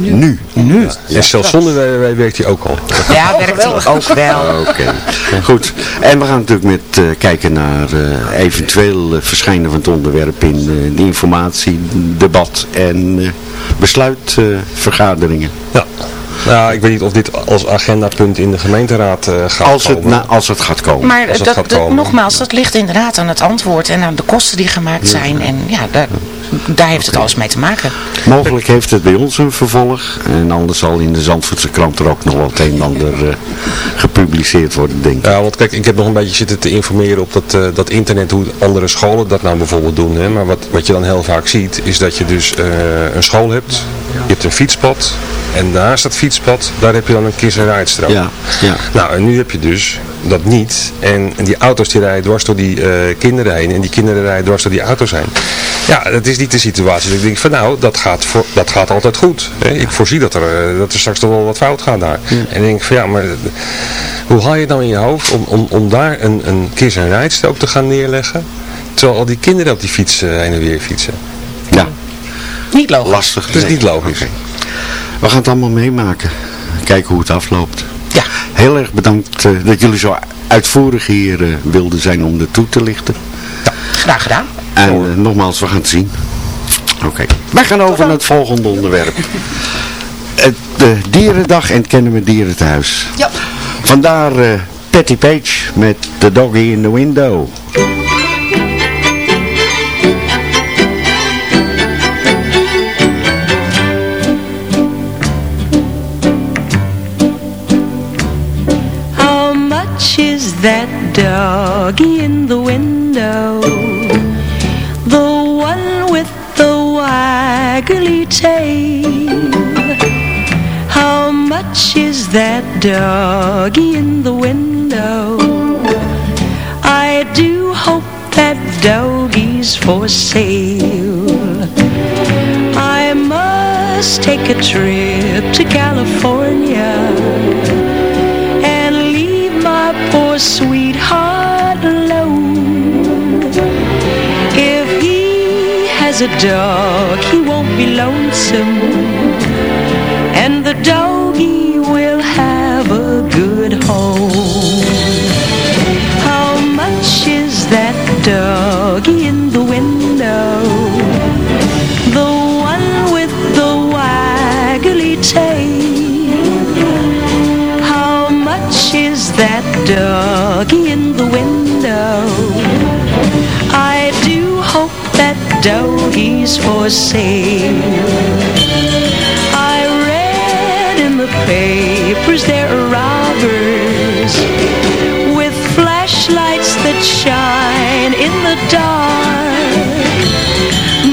Nu. Nu. En zelfs zonder WWW werkt hij ook al. Ja, werkt hij ook wel. Oké, goed. En we gaan natuurlijk met eh, kijken naar eh, eventueel eh, verschijnen van het onderwerp in eh, de informatie, debat en eh, besluitvergaderingen. Ja. Nou, ik weet niet of dit als agendapunt in de gemeenteraad eh, gaat als, het komen. na, als het gaat komen. Maar dat, gaat dat- komen. nogmaals, dat ligt inderdaad aan het antwoord en aan de kosten die gemaakt zijn. En ja, daar, daar heeft het alles mee te maken. Mogelijk heeft het bij ons een vervolg. En anders zal in de Zandvoortse krant er ook nog wel het een en ander eh, gepubliceerd worden, denk ik. Ja, want kijk, ik heb nog een beetje zitten te informeren op dat, eh, dat internet, hoe andere scholen dat nou bijvoorbeeld doen. Hè. Maar wat, wat je dan heel vaak ziet, is dat je dus eh, een school hebt, je hebt een fietspad. En naast dat fietspad, daar heb je dan een kiss- en rijdstrook. Ja, ja. Nou, en nu heb je dus dat niet. En, en die auto's die rijden dwars door die eh, kinderen heen. En die kinderen rijden dwars door die auto's heen. Ja, dat is niet de situatie. Dus ik denk van nou, dat gaat, voor, dat gaat altijd goed. Hè. Ik voorzie dat er, eh, dat er straks toch wel wat fout gaat daar. En ik denk van ja, maar hoe haal je het nou in je hoofd om, om, om daar een, een kiss- en rijdstrook te gaan neerleggen? Terwijl al die kinderen op die fiets eh, heen en weer fietsen. Ja, Niet logisch. lastig. Dat is niet logisch. We gaan het allemaal meemaken. Kijken hoe het afloopt. Ja. Heel erg bedankt eh, dat jullie zo uitvoerig hier eh, wilden zijn om er toe te lichten. Graag gedaan. En eh, nogmaals, we gaan het zien. Oké. Wij gaan over naar het volgende onderwerp. Het, de dierendag en kennen we dierenthuis. Ja. Vandaar Patty Page met The Doggy in the Window. That doggy in the window? The one with the waggly tail. How much is that doggy in the window? I do hope that doggy's for sale. I must take a trip to California sweetheart alone. If he has a dog, he won't be lonesome, and the doggy will have a good home. How much is that dog that doggy in the window. I do hope that doggy's for sale. I read in the papers there are robbers with flashlights that shine in the dark.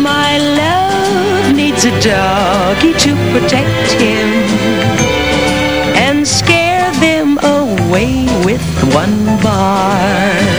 My love needs a doggy to protect him one bar.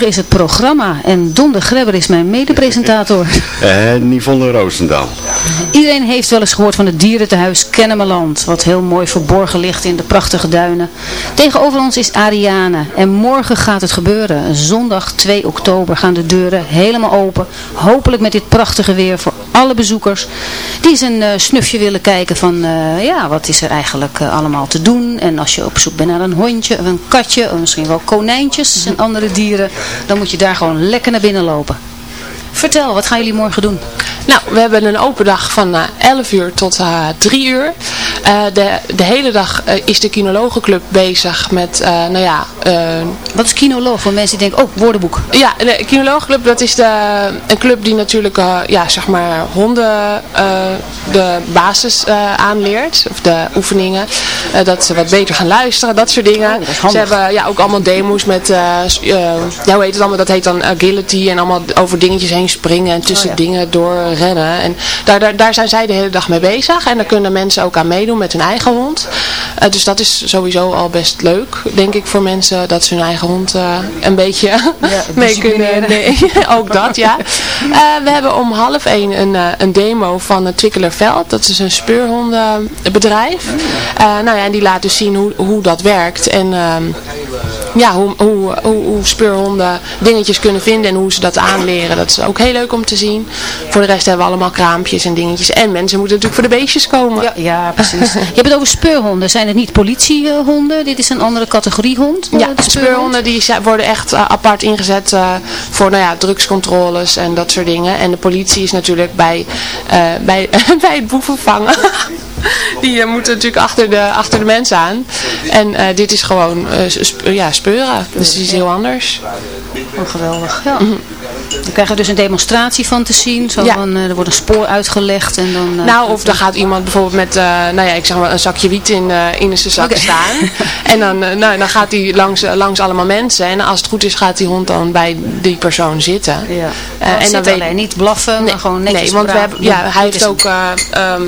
Is het programma en Don de Grebber is mijn medepresentator. En Yvonne Roosendaal. Iedereen heeft wel eens gehoord van het dierentehuis Kennemerland, wat heel mooi verborgen ligt in de prachtige duinen. Tegenover ons is Ariane en morgen gaat het gebeuren. Zondag 2 oktober gaan de deuren helemaal open. Hopelijk met dit prachtige weer voor alle bezoekers die eens een eh, snufje willen kijken van eh, ja, wat is er eigenlijk eh, allemaal te doen. En als je op zoek bent naar een hondje of een katje of misschien wel konijntjes en andere dieren, dan moet je daar gewoon lekker naar binnen lopen. Vertel, wat gaan jullie morgen doen? Nou, we hebben een open dag van eh 11 uur tot eh 3 uur. Eh, de, de hele dag eh, is de Kinologenclub bezig met, eh, nou ja... Wat is kinoloog voor mensen die denken, oh, woordenboek. Ja, de Kinologenclub, dat is de, een club die natuurlijk, eh, ja, zeg maar, honden eh, de basis eh, aanleert. Of de oefeningen. Eh, dat ze wat beter gaan luisteren, dat soort dingen. ze handig. hebben ja, ook allemaal demo's met, eh, eh, ja, hoe heet het allemaal? Dat heet dan agility en allemaal over dingetjes heen springen en tussen Oh, ja. dingen door rennen. En daar, daar, daar zijn zij de hele dag mee bezig. En daar kunnen mensen ook aan meedoen met hun eigen hond. Eh, dus dat is sowieso al best leuk, denk ik, voor mensen dat ze hun eigen hond eh, een beetje mee kunnen. Nee, ook dat, ja. Eh, we hebben om half één een, een demo van het Twikkelerveld. Dat is een speurhondenbedrijf. Eh, nou ja, en die laat dus zien hoe, hoe dat werkt. En ehm, ja, hoe, hoe, hoe, hoe speurhonden dingetjes kunnen vinden en hoe ze dat aanleren. Dat is ook heel leuk om te zien. Voor de rest hebben we allemaal kraampjes en dingetjes. En mensen moeten natuurlijk voor de beestjes komen. Ja, ja precies. Je hebt het over speurhonden. Zijn het niet politiehonden? Dit is een andere categorie hond? Ja, eh, de de speurhonden die worden echt eh, apart ingezet eh, voor nou ja, drugscontroles en dat soort dingen. En de politie is natuurlijk bij, eh, bij, bij het boeven vangen. Die eh, moeten natuurlijk achter de, achter de mensen aan. En eh, dit is gewoon eh, sp- ja, speuren. Dus die is heel anders. Oh, geweldig. Ja. Dan krijgen we dus een demonstratie van te zien. Zo Ja. van, er wordt een spoor uitgelegd en dan... Nou, of dan gaat iemand bijvoorbeeld met, nou ja, ik zeg maar een zakje wiet in, in zijn zak staan. En dan, nou, dan gaat hij langs, langs allemaal mensen. En als het goed is gaat die hond dan bij die persoon zitten. Ja. Eh, en dan alleen niet blaffen, maar gewoon netjes Nee, want we hebben, ja, hij heeft ook eh, ehm,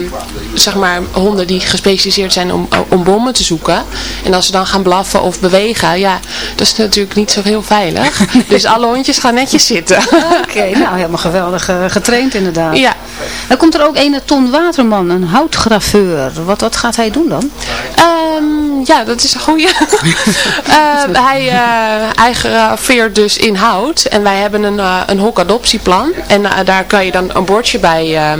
zeg maar honden die gespecialiseerd zijn om, om bommen te zoeken. En als ze dan gaan blaffen of bewegen, ja, dat is natuurlijk niet zo heel veilig. Dus alle hondjes gaan netjes zitten. Oké, nou helemaal geweldig eh, getraind inderdaad. Ja. Dan komt er ook een Ton Waterman, een houtgraveur. Wat, wat gaat hij doen dan? Ehm, ja, dat is een goeie. Eh, hij, hij graveert dus in hout. En wij hebben een, eh, een hokadoptieplan. En daar kan je dan een bordje bij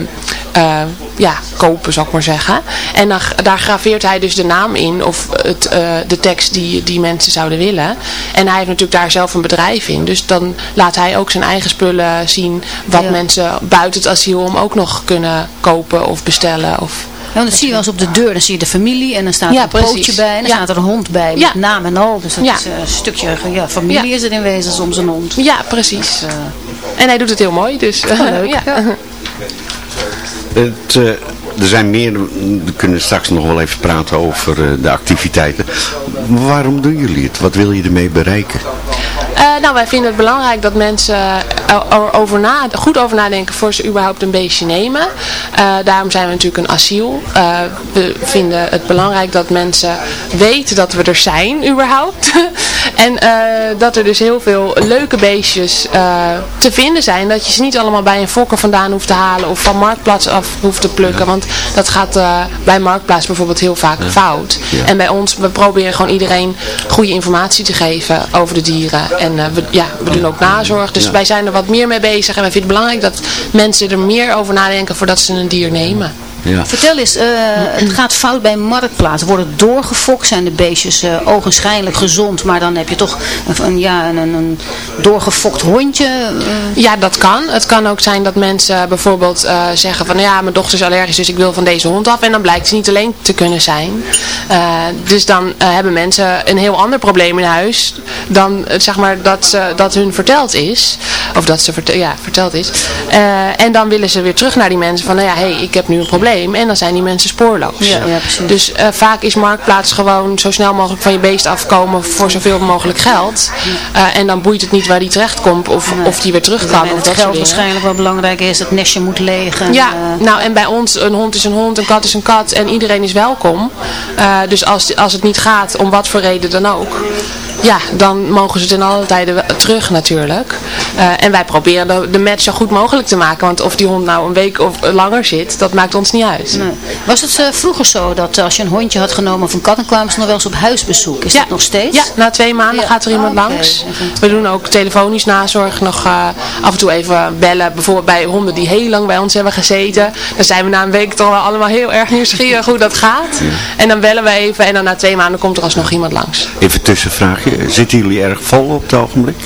eh, ja, kopen, zou ik maar zeggen. En dan, daar graveert hij dus de naam in. Of het, eh, de tekst die, die mensen zouden willen. En hij heeft natuurlijk daar zelf een bedrijf in. Dus dan laat hij ook zijn eigen spullen zien. Wat Ja. mensen buiten het asiel hem ook nog kunnen kopen of bestellen. Of... Ja, want dat zie je wel eens op de deur. Dan zie je de familie en dan staat Ja, er een pootje bij. En dan Ja. staat er een hond bij met naam en al. Dus dat is eh, een stukje ja, familie is er in wezen soms een hond. Ja, precies. En hij doet het heel mooi, dus Oh, leuk. eh, er zijn meer, we kunnen straks nog wel even praten over eh, de activiteiten. Waarom doen jullie het? Wat wil je ermee bereiken? Eh, nou, wij vinden het belangrijk dat mensen er over na, goed over nadenken voor ze überhaupt een beestje nemen. Eh, daarom zijn we natuurlijk een asiel. Eh, we vinden het belangrijk dat mensen weten dat we er zijn überhaupt. en eh, dat er dus heel veel leuke beestjes te vinden zijn. Dat je ze niet allemaal bij een fokker vandaan hoeft te halen of van Marktplaats af hoeft te plukken. Want dat gaat bij Marktplaats bijvoorbeeld heel vaak fout. En bij ons, we proberen gewoon iedereen goede informatie te geven over de dieren. En we, ja, we doen ook nazorg. Dus wij zijn er wat meer mee bezig. En wij vinden het belangrijk dat mensen er meer over nadenken voordat ze een dier nemen. Ja. Vertel eens, uh, het gaat fout bij Marktplaats. Worden doorgefokt, zijn de beestjes uh, ogenschijnlijk gezond, maar dan heb je toch een, ja, een, een doorgefokt hondje? Uh. Ja, dat kan. Het kan ook zijn dat mensen bijvoorbeeld zeggen van ja, mijn dochter is allergisch, dus ik wil van deze hond af. En dan blijkt ze niet alleen te kunnen zijn. dus dan hebben mensen een heel ander probleem in huis dan zeg maar dat, ze, dat hun verteld is. Of dat ze verte ja, verteld is. en dan willen ze weer terug naar die mensen van nou ja, hé, hey, ik heb nu een probleem en dan zijn die mensen spoorloos. Ja, ja, dus uh, vaak is Marktplaats gewoon zo snel mogelijk van je beest afkomen voor zoveel mogelijk geld. Uh, en dan boeit het niet waar die terecht komt of, nee. of die weer terug kan. Of dat geld waarschijnlijk wat belangrijk is, het nestje moet legen. Ja, uh, nou en bij ons, een hond is een hond, een kat is een kat en iedereen is welkom. dus als, als het niet gaat, om wat voor reden dan ook ja, dan mogen ze ten alle tijden terug natuurlijk. Uh, en wij proberen de, de, match zo goed mogelijk te maken. Want of die hond nou een week of langer zit, dat maakt ons niet uit. Nee. Was het uh, vroeger zo dat als je een hondje had genomen of een kat, dan kwamen ze nog wel eens op huisbezoek? Is ja. dat nog steeds? Ja, na twee maanden gaat er iemand oh, okay. langs. We doen ook telefonisch nazorg. Nog uh, af en toe even bellen. Bijvoorbeeld bij honden die heel lang bij ons hebben gezeten. Dan zijn we na een week toch wel allemaal heel erg nieuwsgierig hoe dat gaat. Ja. En dan bellen we even en dan na twee maanden komt er alsnog iemand langs. Even tussenvraagje. Zitten jullie erg vol op het ogenblik?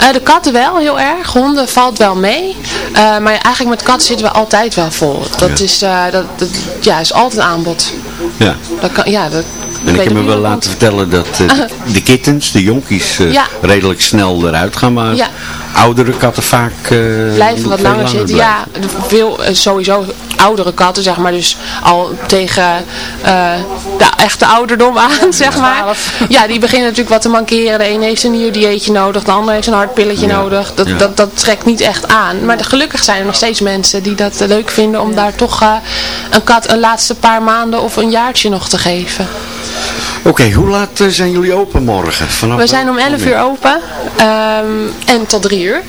Uh, de katten wel, heel erg. Honden valt wel mee. Uh, maar eigenlijk met katten zitten we altijd wel vol. Dat, ja. is, uh, dat, dat, ja, is altijd aanbod. Ja. Dat kan, ja dat, en ik heb me wel laten vertellen dat de kittens, de jonkies, ja. redelijk snel eruit gaan. Maar ja. oudere katten vaak blijven wat langer, langer zitten. Ja, veel, sowieso oudere katten, zeg maar, dus al tegen de echte ouderdom aan, zeg maar. Ja, die beginnen natuurlijk wat te mankeren. De een heeft een nierdieetje nodig, de ander heeft een hartpilletje ja. nodig. Dat, ja. dat, dat trekt niet echt aan. Maar gelukkig zijn er nog steeds mensen die dat uh, leuk vinden om daar toch uh, een kat een laatste paar maanden of een jaartje nog te geven. Oké, okay, hoe laat uh, zijn jullie open morgen? Vanaf We zijn om 11 uur open um, en tot 3 uur.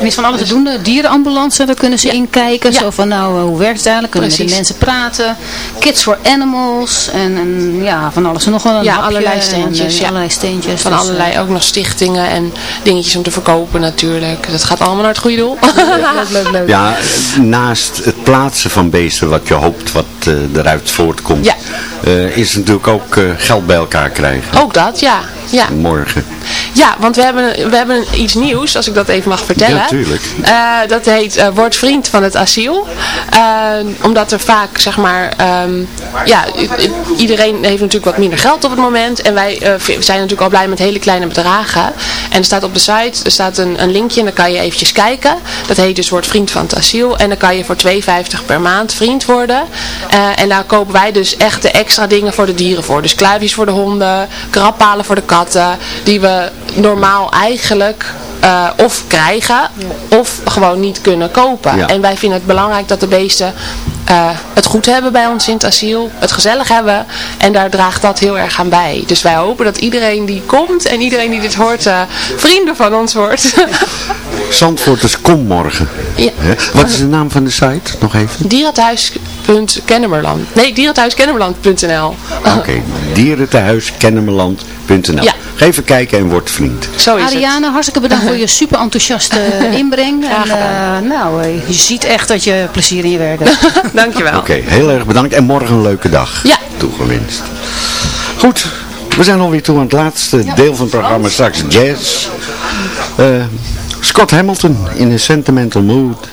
Er is van alles te doen, de dierenambulance, daar kunnen ze ja. in kijken. Ja. Zo van, nou, hoe werkt het eigenlijk? Kunnen Precies. met die mensen praten. Kids for Animals en, en ja, van alles. En nog wel een ja, allerlei steentjes. En, ja. allerlei steentjes. Van dus, allerlei, ook nog stichtingen en dingetjes om te verkopen natuurlijk. Dat gaat allemaal naar het goede doel. leuk, leuk, leuk. Ja, naast plaatsen van beesten wat je hoopt wat uh, eruit voortkomt, ja. uh, is natuurlijk ook uh, geld bij elkaar krijgen. Ook dat, ja. ja. Morgen. Ja, want we hebben, we hebben iets nieuws, als ik dat even mag vertellen. Ja, tuurlijk. Dat heet Word Vriend van het Asiel. Omdat er vaak, zeg maar, um, ja, iedereen heeft natuurlijk wat minder geld op het moment. En wij zijn natuurlijk al blij met hele kleine bedragen. En er staat op de site, er staat een, een linkje en dan kan je eventjes kijken. Dat heet dus Word Vriend van het Asiel. En dan kan je voor 2,50 per maand vriend worden. en daar kopen wij dus echt de extra dingen voor de dieren voor. Dus kluifjes voor de honden, krappalen voor de katten. Die we normaal eigenlijk uh, of krijgen ja. of gewoon niet kunnen kopen. Ja. En wij vinden het belangrijk dat de beesten uh, het goed hebben bij ons in het asiel, het gezellig hebben en daar draagt dat heel erg aan bij. Dus wij hopen dat iedereen die komt en iedereen die dit hoort uh, vrienden van ons wordt. Zandvoorters kom morgen. Ja. Wat is de naam van de site? Nog even. Dierenthuis.kennemerland. Nee, dierenthuiskennemerland.nl Oké, okay. dierenthuiskennemerland.nl Ja. Ga even kijken en word vriend. Zo is Ariane, het. hartstikke bedankt voor je super enthousiaste inbreng. En, uh, nou, je ziet echt dat je plezier in je werk hebt. Dankjewel. Oké, okay, heel erg bedankt en morgen een leuke dag ja. toegewenst. Goed, we zijn alweer toe aan het laatste ja. deel van het programma, straks jazz. Uh, Scott Hamilton in a Sentimental Mood.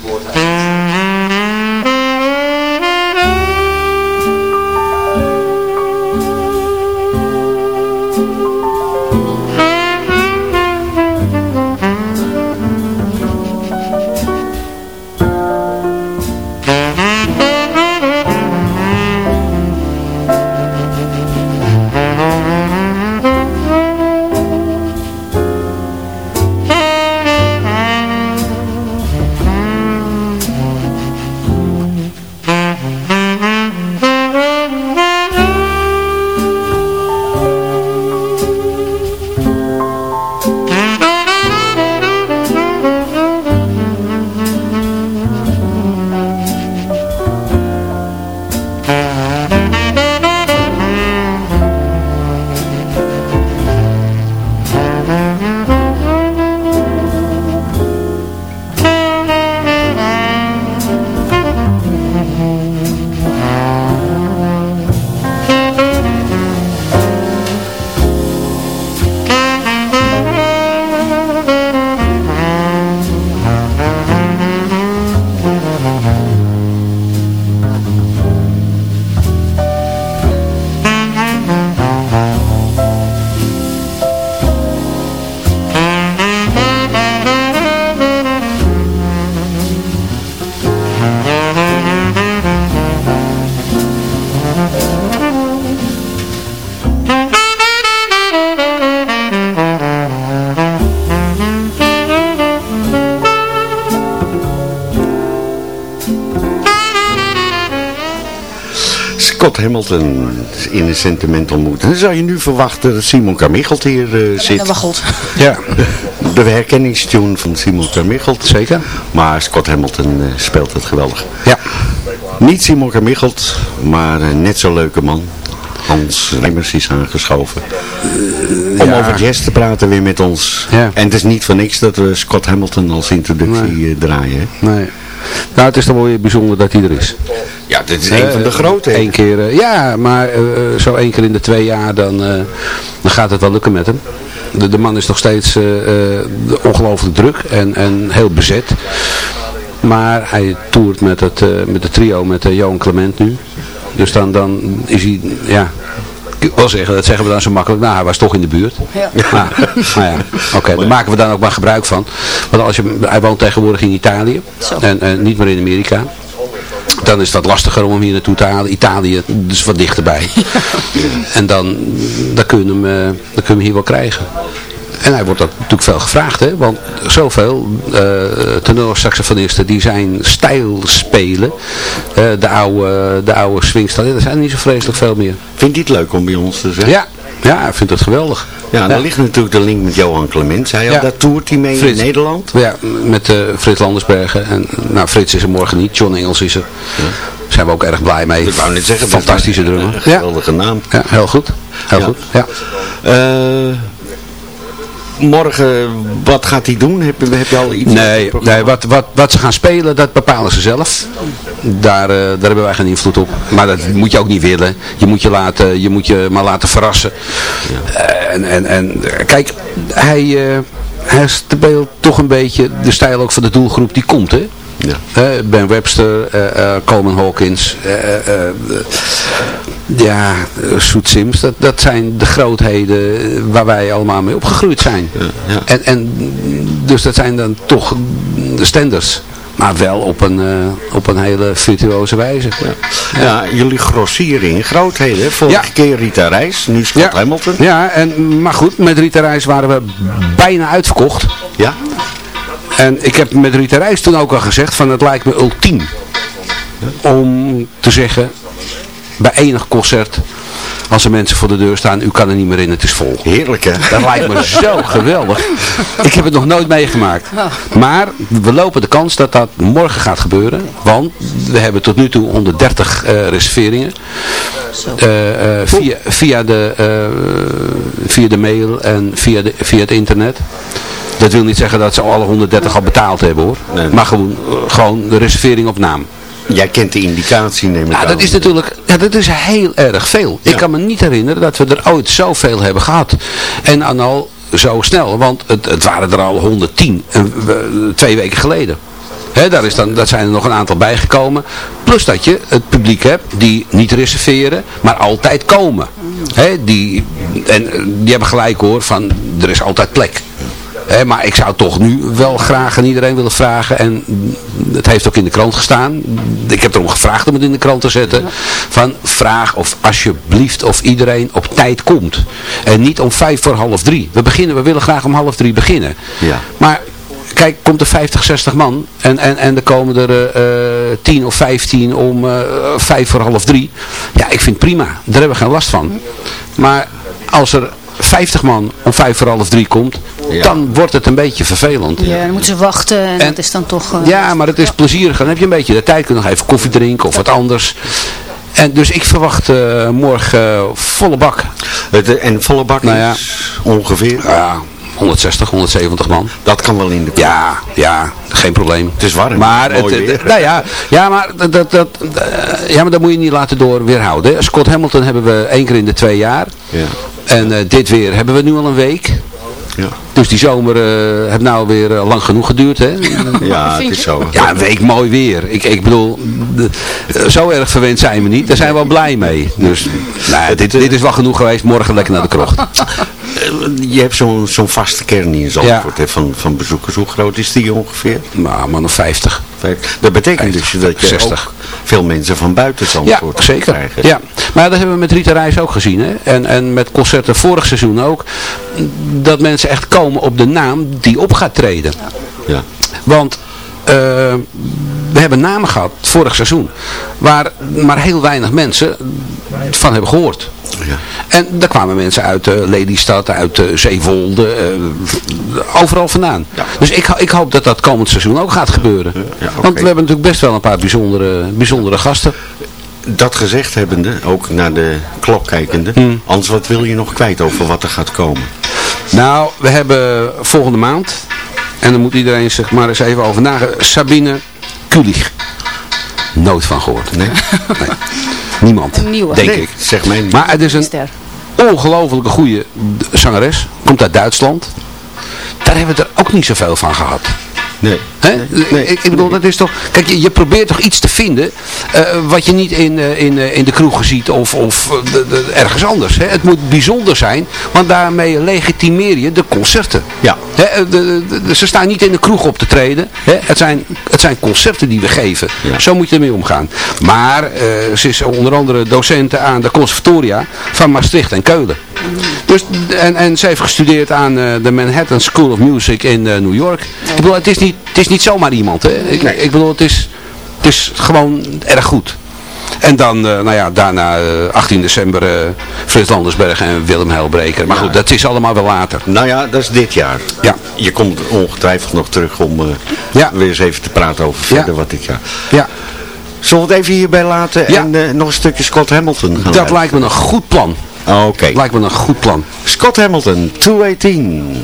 Scott Hamilton in een sentimental mood. Dan zou je nu verwachten dat Simon Carmichelt hier eh, zit. Dat waggelt. Ja. De herkenningstune van Simon Carmichelt. Zeker. Maar Scott Hamilton eh, speelt het geweldig. Ja. Niet Simon Carmichelt, maar een net zo leuke man. Hans Rijmers is aangeschoven. Om ja. over jazz te praten weer met ons. Ja. En het is niet voor niks dat we Scott Hamilton als introductie eh, draaien. hè? Nee. Nou, het is toch wel weer bijzonder dat hij er is. Ja, dit is een van de grote. Eén keer, eh, ja, maar eh, eh, zo één keer in de twee jaar, dan, eh, dan gaat het wel lukken met hem. De, de man is nog steeds eh, eh, ongelooflijk druk en, en heel bezet. Maar hij toert met het, eh, met het trio met eh, Johan Clement nu. Dus dan, dan is hij, ja, ik wil zeggen, dat zeggen we dan zo makkelijk. Nou, hij was toch in de buurt. Ja. Nou, nou ja, oké, daar maken we dan ook maar gebruik van. Want als je, hij woont tegenwoordig in Italië en, en niet meer in Amerika. Dan is dat lastiger om hem hier naartoe te halen. Italië, dus wat dichterbij. En dan, dan, kun je hem, eh, dan kun je hem hier wel krijgen. En hij wordt ook natuurlijk veel gevraagd, hè? want zoveel uh, tenorsaxofonisten die zijn stijl spelen, eh, de oude, de oude swingstijl, er zijn er niet zo vreselijk veel meer. Vindt hij het leuk om bij ons te zijn? Ja, ja hij vindt het geweldig. Ja, daar ligt natuurlijk de link met Johan Clement. Al, Ja. daar toert hij mee Frits. in Nederland. Ja, met eh, Frits Landersbergen. En, nou, Frits is er morgen niet, John Engels is er. Daar zijn we ook erg blij mee. Ik wou net zeggen, dat is Fantastische drummer. een geweldige naam. Ja, heel goed. Heel Ja. goed. Ja. Morgen, wat gaat hij doen? Heb, je- heb je al iets? Nee, nee wat, wat, wat ze gaan spelen, dat bepalen ze zelf. Daar, eh, daar hebben wij geen invloed op. Maar dat moet je ook niet willen. Je moet je, laten, je, moet je maar laten verrassen. Eh, en, en, en kijk, hij, eh, hij speelt toch een beetje de stijl ook van de doelgroep die komt, hè? Ja. Ben Webster, eh, eh, Coleman Hawkins, eh, ja, Soet Sims, dat, dat zijn de grootheden waar wij allemaal mee opgegroeid zijn. ja. En, en dus dat zijn dan toch de standards. Maar wel op een, op een hele virtuoze wijze. Ja, jullie grossieren in grootheden. Vorige Ja. keer Rita Reis, nu Scott Ja. Hamilton. Ja, en, maar goed, met Rita Reis waren we bijna uitverkocht. Ja. En ik heb met Rita Reis toen ook al gezegd van het lijkt me ultiem. Om te zeggen, bij enig concert, als er mensen voor de deur staan, u kan er niet meer in, het is vol. Heerlijk hè? Dat lijkt me zo geweldig. Ik heb het nog nooit meegemaakt. Maar we lopen de kans dat dat morgen gaat gebeuren. Want we hebben tot nu toe 130 eh, reserveringen. Eh, eh, via, via, de, eh, via de mail en via, de, via het internet. Dat wil niet zeggen dat ze alle 130 al betaald hebben hoor. Nee. Maar gewoon, eh, gewoon de reservering op naam. Jij kent de indicatie, neem ik Ja, aan. dat is natuurlijk ja, dat is heel erg veel. Ik kan me niet herinneren dat we er ooit zoveel hebben gehad. En dan al zo snel, want het, het waren er al 110 en we- twee weken geleden. Hè, daar is dan, dat zijn er nog een aantal bijgekomen. Plus dat je het publiek hebt die niet reserveren, maar altijd komen. Hè, die, en eh, die hebben gelijk hoor, van er is altijd plek. Maar ik zou toch nu wel graag aan iedereen willen vragen. En het heeft ook in de krant gestaan. Ik heb erom gevraagd om het in de krant te zetten. Van vraag of alsjeblieft of iedereen op tijd komt. En niet om vijf voor half drie. We beginnen, we willen graag om half drie beginnen. Ja. Maar kijk, komt er 50, 60 man en, en, en er komen er eh, eh, 10 of 15 om eh, vijf voor half drie. Ja, ik vind prima. Daar hebben we geen last van. Maar als er 50 man om vijf voor half drie komt, Ja. dan wordt het een beetje vervelend. Ja, dan moeten ze wachten en, En- dat is dan toch... eh, Ja, maar het is plezierig. Dan heb je een beetje de tijd. Kun je nog even koffie drinken of wat anders. En dus ik verwacht eh, morgen eh, volle bak. Het, en volle bak Nou ja. is ongeveer? Ja, 160, 170 man. Dat kan wel in de Ja, ja, geen probleem. Het is warm. Maar, het, nou ja, ja, maar dat, dat, dat, eh, ja, maar dat moet je niet laten door weerhouden. Scott Hamilton hebben we één keer in de twee jaar. Ja. En eh, dit weer hebben we nu al een week. Ja. Dus die zomer eh heeft nou weer eh, lang genoeg geduurd, hè? Ja, het is zo. Ja, een week mooi weer. Ik, ik bedoel, de- eh, zo erg verwend zijn we niet. Daar zijn we wel blij mee. Dus nou, dit, dit is wel genoeg geweest. Morgen lekker naar de krocht. Je hebt zo'n zo'n vaste kern in Zandvoort hè, van, van bezoekers. Hoe groot is die ongeveer? Nou, man of 50. Dat betekent dus dat je 60. ook veel mensen van buiten Ja, Zandvoort zeker. krijgen. Ja. Maar dat hebben we met Rita Reis ook gezien. Hè? En, en met concerten vorig seizoen ook. Dat mensen echt komen op de naam die op gaat treden. Ja. Want we hebben namen gehad, vorig seizoen, waar maar heel weinig mensen van hebben gehoord. Ja. En daar kwamen mensen uit uh, Lelystad, uit uh, Zeewolde, uh, overal vandaan. Dus ik, ik, hoop dat dat komend seizoen ook gaat gebeuren. Ja, okay. Want we hebben natuurlijk best wel een paar bijzondere, bijzondere gasten. Dat gezegd hebbende, ook naar de klok kijkende, Hmm. Hans, wat wil je nog kwijt over wat er gaat komen? Nou, we hebben volgende maand, en dan moet iedereen zich maar eens even over nagaan, Sabine Kulich. Nooit van gehoord. Nee? nee. Niemand, Nieuwe. denk Nee, ik. zeg mij niet. Maar het is een ongelofelijke goede zangeres. Komt uit Duitsland. Daar hebben we er ook niet zoveel van gehad. Nee. Hè? ik, ik bedoel, dat is toch... Kijk, je, je probeert toch iets te vinden eh, wat je niet in, eh, in, eh, in de kroegen ziet of, of de- de- ergens anders. Hè? Het moet bijzonder zijn, want daarmee legitimeer je de concerten. Ja. Hè? de- de- de- ze staan niet in de kroeg op te treden. Hè? Het, zijn, het zijn concerten die we geven. Ja. Zo moet je ermee omgaan. Maar ze is onder andere docent aan de conservatoria van Maastricht en Keulen. Dus, en, en ze heeft gestudeerd aan de Manhattan School of Music in New York. Ik bedoel, het is niet, het is niet zomaar iemand. Hè? Ik, ik bedoel, het is, het is gewoon erg goed. En dan, eh, nou ja, daarna eh, 18 december eh Frits Landersberg en Willem Helbreker. Maar goed, dat is allemaal wel later. Nou ja, dat is dit jaar. Ja. Je komt ongetwijfeld nog terug om eh, Ja. weer eens even te praten over verder wat dit jaar. Ja, Zullen we het even hierbij laten Ja. en eh, nog een stukje Scott Hamilton gaan dat lijkt me een goed plan. Oké. Lijkt me een goed plan. Scott Hamilton, 218.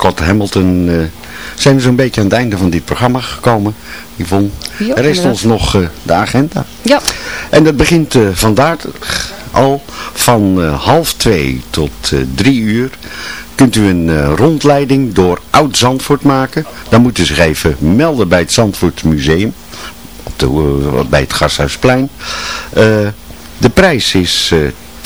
Scott Hamilton eh, zijn we zo'n beetje aan het einde van dit programma gekomen. Yvonne, er is ons nog eh, de agenda. Ja. En dat begint eh, vandaag al van half twee tot drie uur. Kunt u een rondleiding door Oud-Zandvoort maken. Dan moet u zich even melden bij het Zandvoort Museum. Op de, bij het Gasthuisplein. De prijs is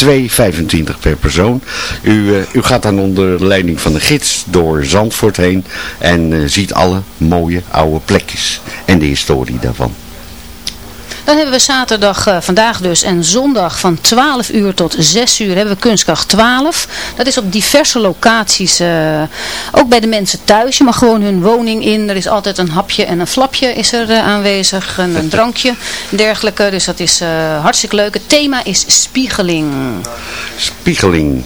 2,25 per persoon. U, eh, u gaat dan onder leiding van de gids door Zandvoort heen. En eh, ziet alle mooie oude plekjes. En de historie daarvan. Dan hebben we zaterdag, eh, vandaag dus, en zondag van 12 uur tot 6 uur hebben we Kunstkracht 12. Dat is op diverse locaties, eh, ook bij de mensen thuis. Je mag gewoon hun woning in. Er is altijd een hapje en een flapje is er eh, aanwezig. En een drankje en dergelijke. Dus dat is hartstikke leuk. Het thema is spiegeling. Spiegeling.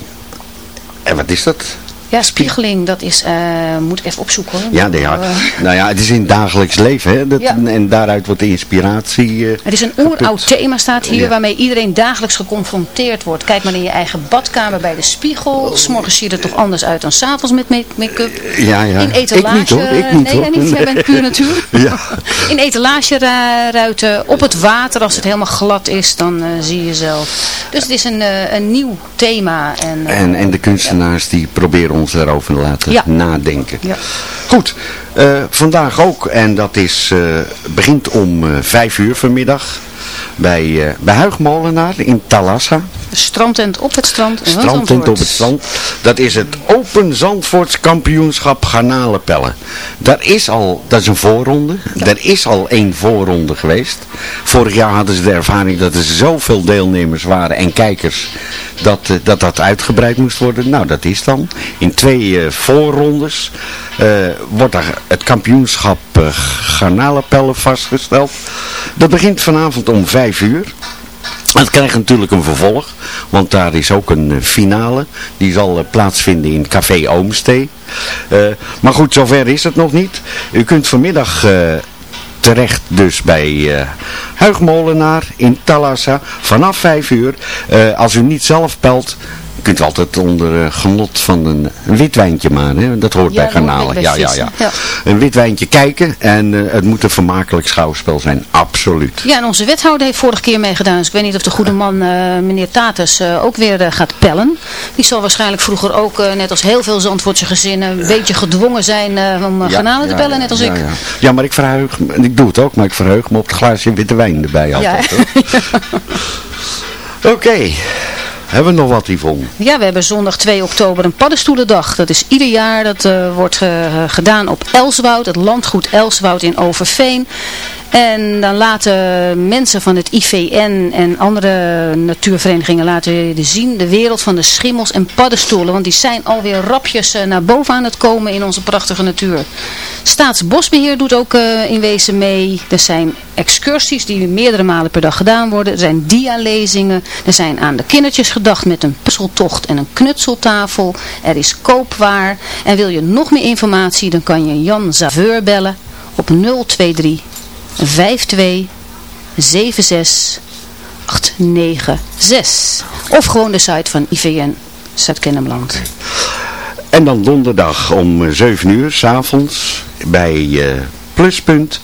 En wat is dat? Ja, spiegeling, dat is, eh, moet ik even opzoeken hoor. Ja, ja. Eh, nou ja, het is in het dagelijks leven. Hè? Dat, Ja. En daaruit wordt de inspiratie... eh, Het is een oeroud thema staat hier, Ja. waarmee iedereen dagelijks geconfronteerd wordt. Kijk maar in je eigen badkamer bij de spiegel. Smorgens zie je er toch anders uit dan s'avonds met make- make-up. Ja, ja. In etalage... Ik niet hoor, ik niet nee, hoor. jij niet, jij bent puur natuur. Ja. In etalageruiten, op het water, als het helemaal glad is, dan zie je zelf. Dus het is een, een nieuw thema. En, En, en de kunstenaars die proberen ons daarover te laten Ja. nadenken. Ja. Goed, eh, vandaag ook. En dat is, eh, begint om eh, vijf uur vanmiddag. Bij, bij Huig Molenaar in Talassa. Strandtent op het strand. Strandtent op het strand. Dat is het Open Zandvoorts kampioenschap garnalenpellen. Daar is al, dat is een voorronde. Er is al één voorronde geweest. Vorig jaar hadden ze de ervaring dat er zoveel deelnemers waren en kijkers. Dat eh, dat, dat uitgebreid moest worden. Nou, dat is dan. In twee eh, voorrondes eh, wordt er het kampioenschap eh, garnalenpellen vastgesteld. Dat begint vanavond om vijf uur. Het krijgt natuurlijk een vervolg, want daar is ook een eh, finale. Die zal eh, plaatsvinden in Café Oomstee. Eh, maar goed, zover is het nog niet. U kunt vanmiddag terecht dus bij eh Huig Molenaar in Talassa vanaf 5 uur. Als u niet zelf pelt, kunt u altijd onder eh, genot van een, een wit wijntje maar. Hè? Dat hoort Ja, bij garnalen. Ja, ja, ja. Ja. Een wit wijntje kijken en eh, het moet een vermakelijk schouwspel zijn. Absoluut. Ja, en onze wethouder heeft vorige keer meegedaan. Dus ik weet niet of de goede man, eh, meneer Tatus, eh, ook weer gaat pellen. Die zal waarschijnlijk vroeger ook, net als heel veel Zandvoortse gezinnen, een beetje gedwongen zijn om Ja, garnalen te pellen, net als ik. Ja. Maar ik verheug ik doe het ook, maar ik verheug me op het glaasje witte wijn erbij altijd. Oké, hebben we nog wat Yvonne? Ja, we hebben zondag 2 oktober een paddenstoelendag. Dat is ieder jaar, dat eh, wordt eh, gedaan op Elswoud, het landgoed Elswoud in Overveen. En dan laten mensen van het IVN en andere natuurverenigingen laten zien de wereld van de schimmels en paddenstoelen. Want die zijn alweer rapjes eh, naar boven aan het komen in onze prachtige natuur. Staatsbosbeheer doet ook eh, in wezen mee. Er zijn excursies die meerdere malen per dag gedaan worden. Er zijn dialezingen. Er zijn aan de kindertjes gedacht met een puzzeltocht en een knutseltafel. Er is koopwaar. En wil je nog meer informatie, dan kan je Jan Zaveur bellen op 023 52 76 896. Of gewoon de site van IVN Zuid-Kennemerland. En dan donderdag om eh, 7 uur, s'avonds, bij eh, Pluspunt,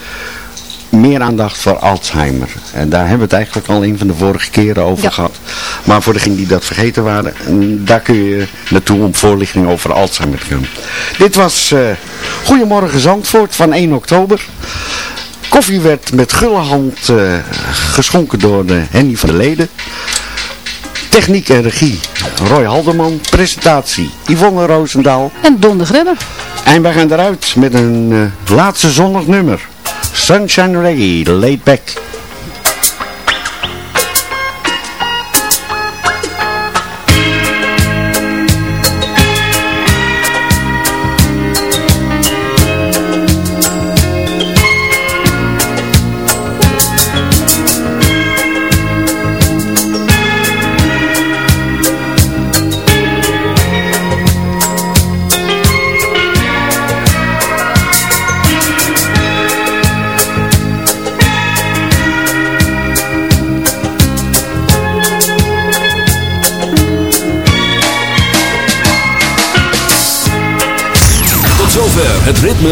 meer aandacht voor Alzheimer. En daar hebben we het eigenlijk al een van de vorige keren over Ja. gehad. Maar voor degenen die dat vergeten waren, mm, daar kun je naartoe om voorlichting over Alzheimer te doen. Dit was eh Goedemorgen Zandvoort van 1 oktober. Koffie werd met gulle hand eh, geschonken door de Henny van der Leden. Techniek en regie Roy Halderman. Presentatie Yvonne Roosendaal. En Don de Grebber. En wij gaan eruit met een eh, laatste zonnig nummer. Sunshine Reggae, Laid Back.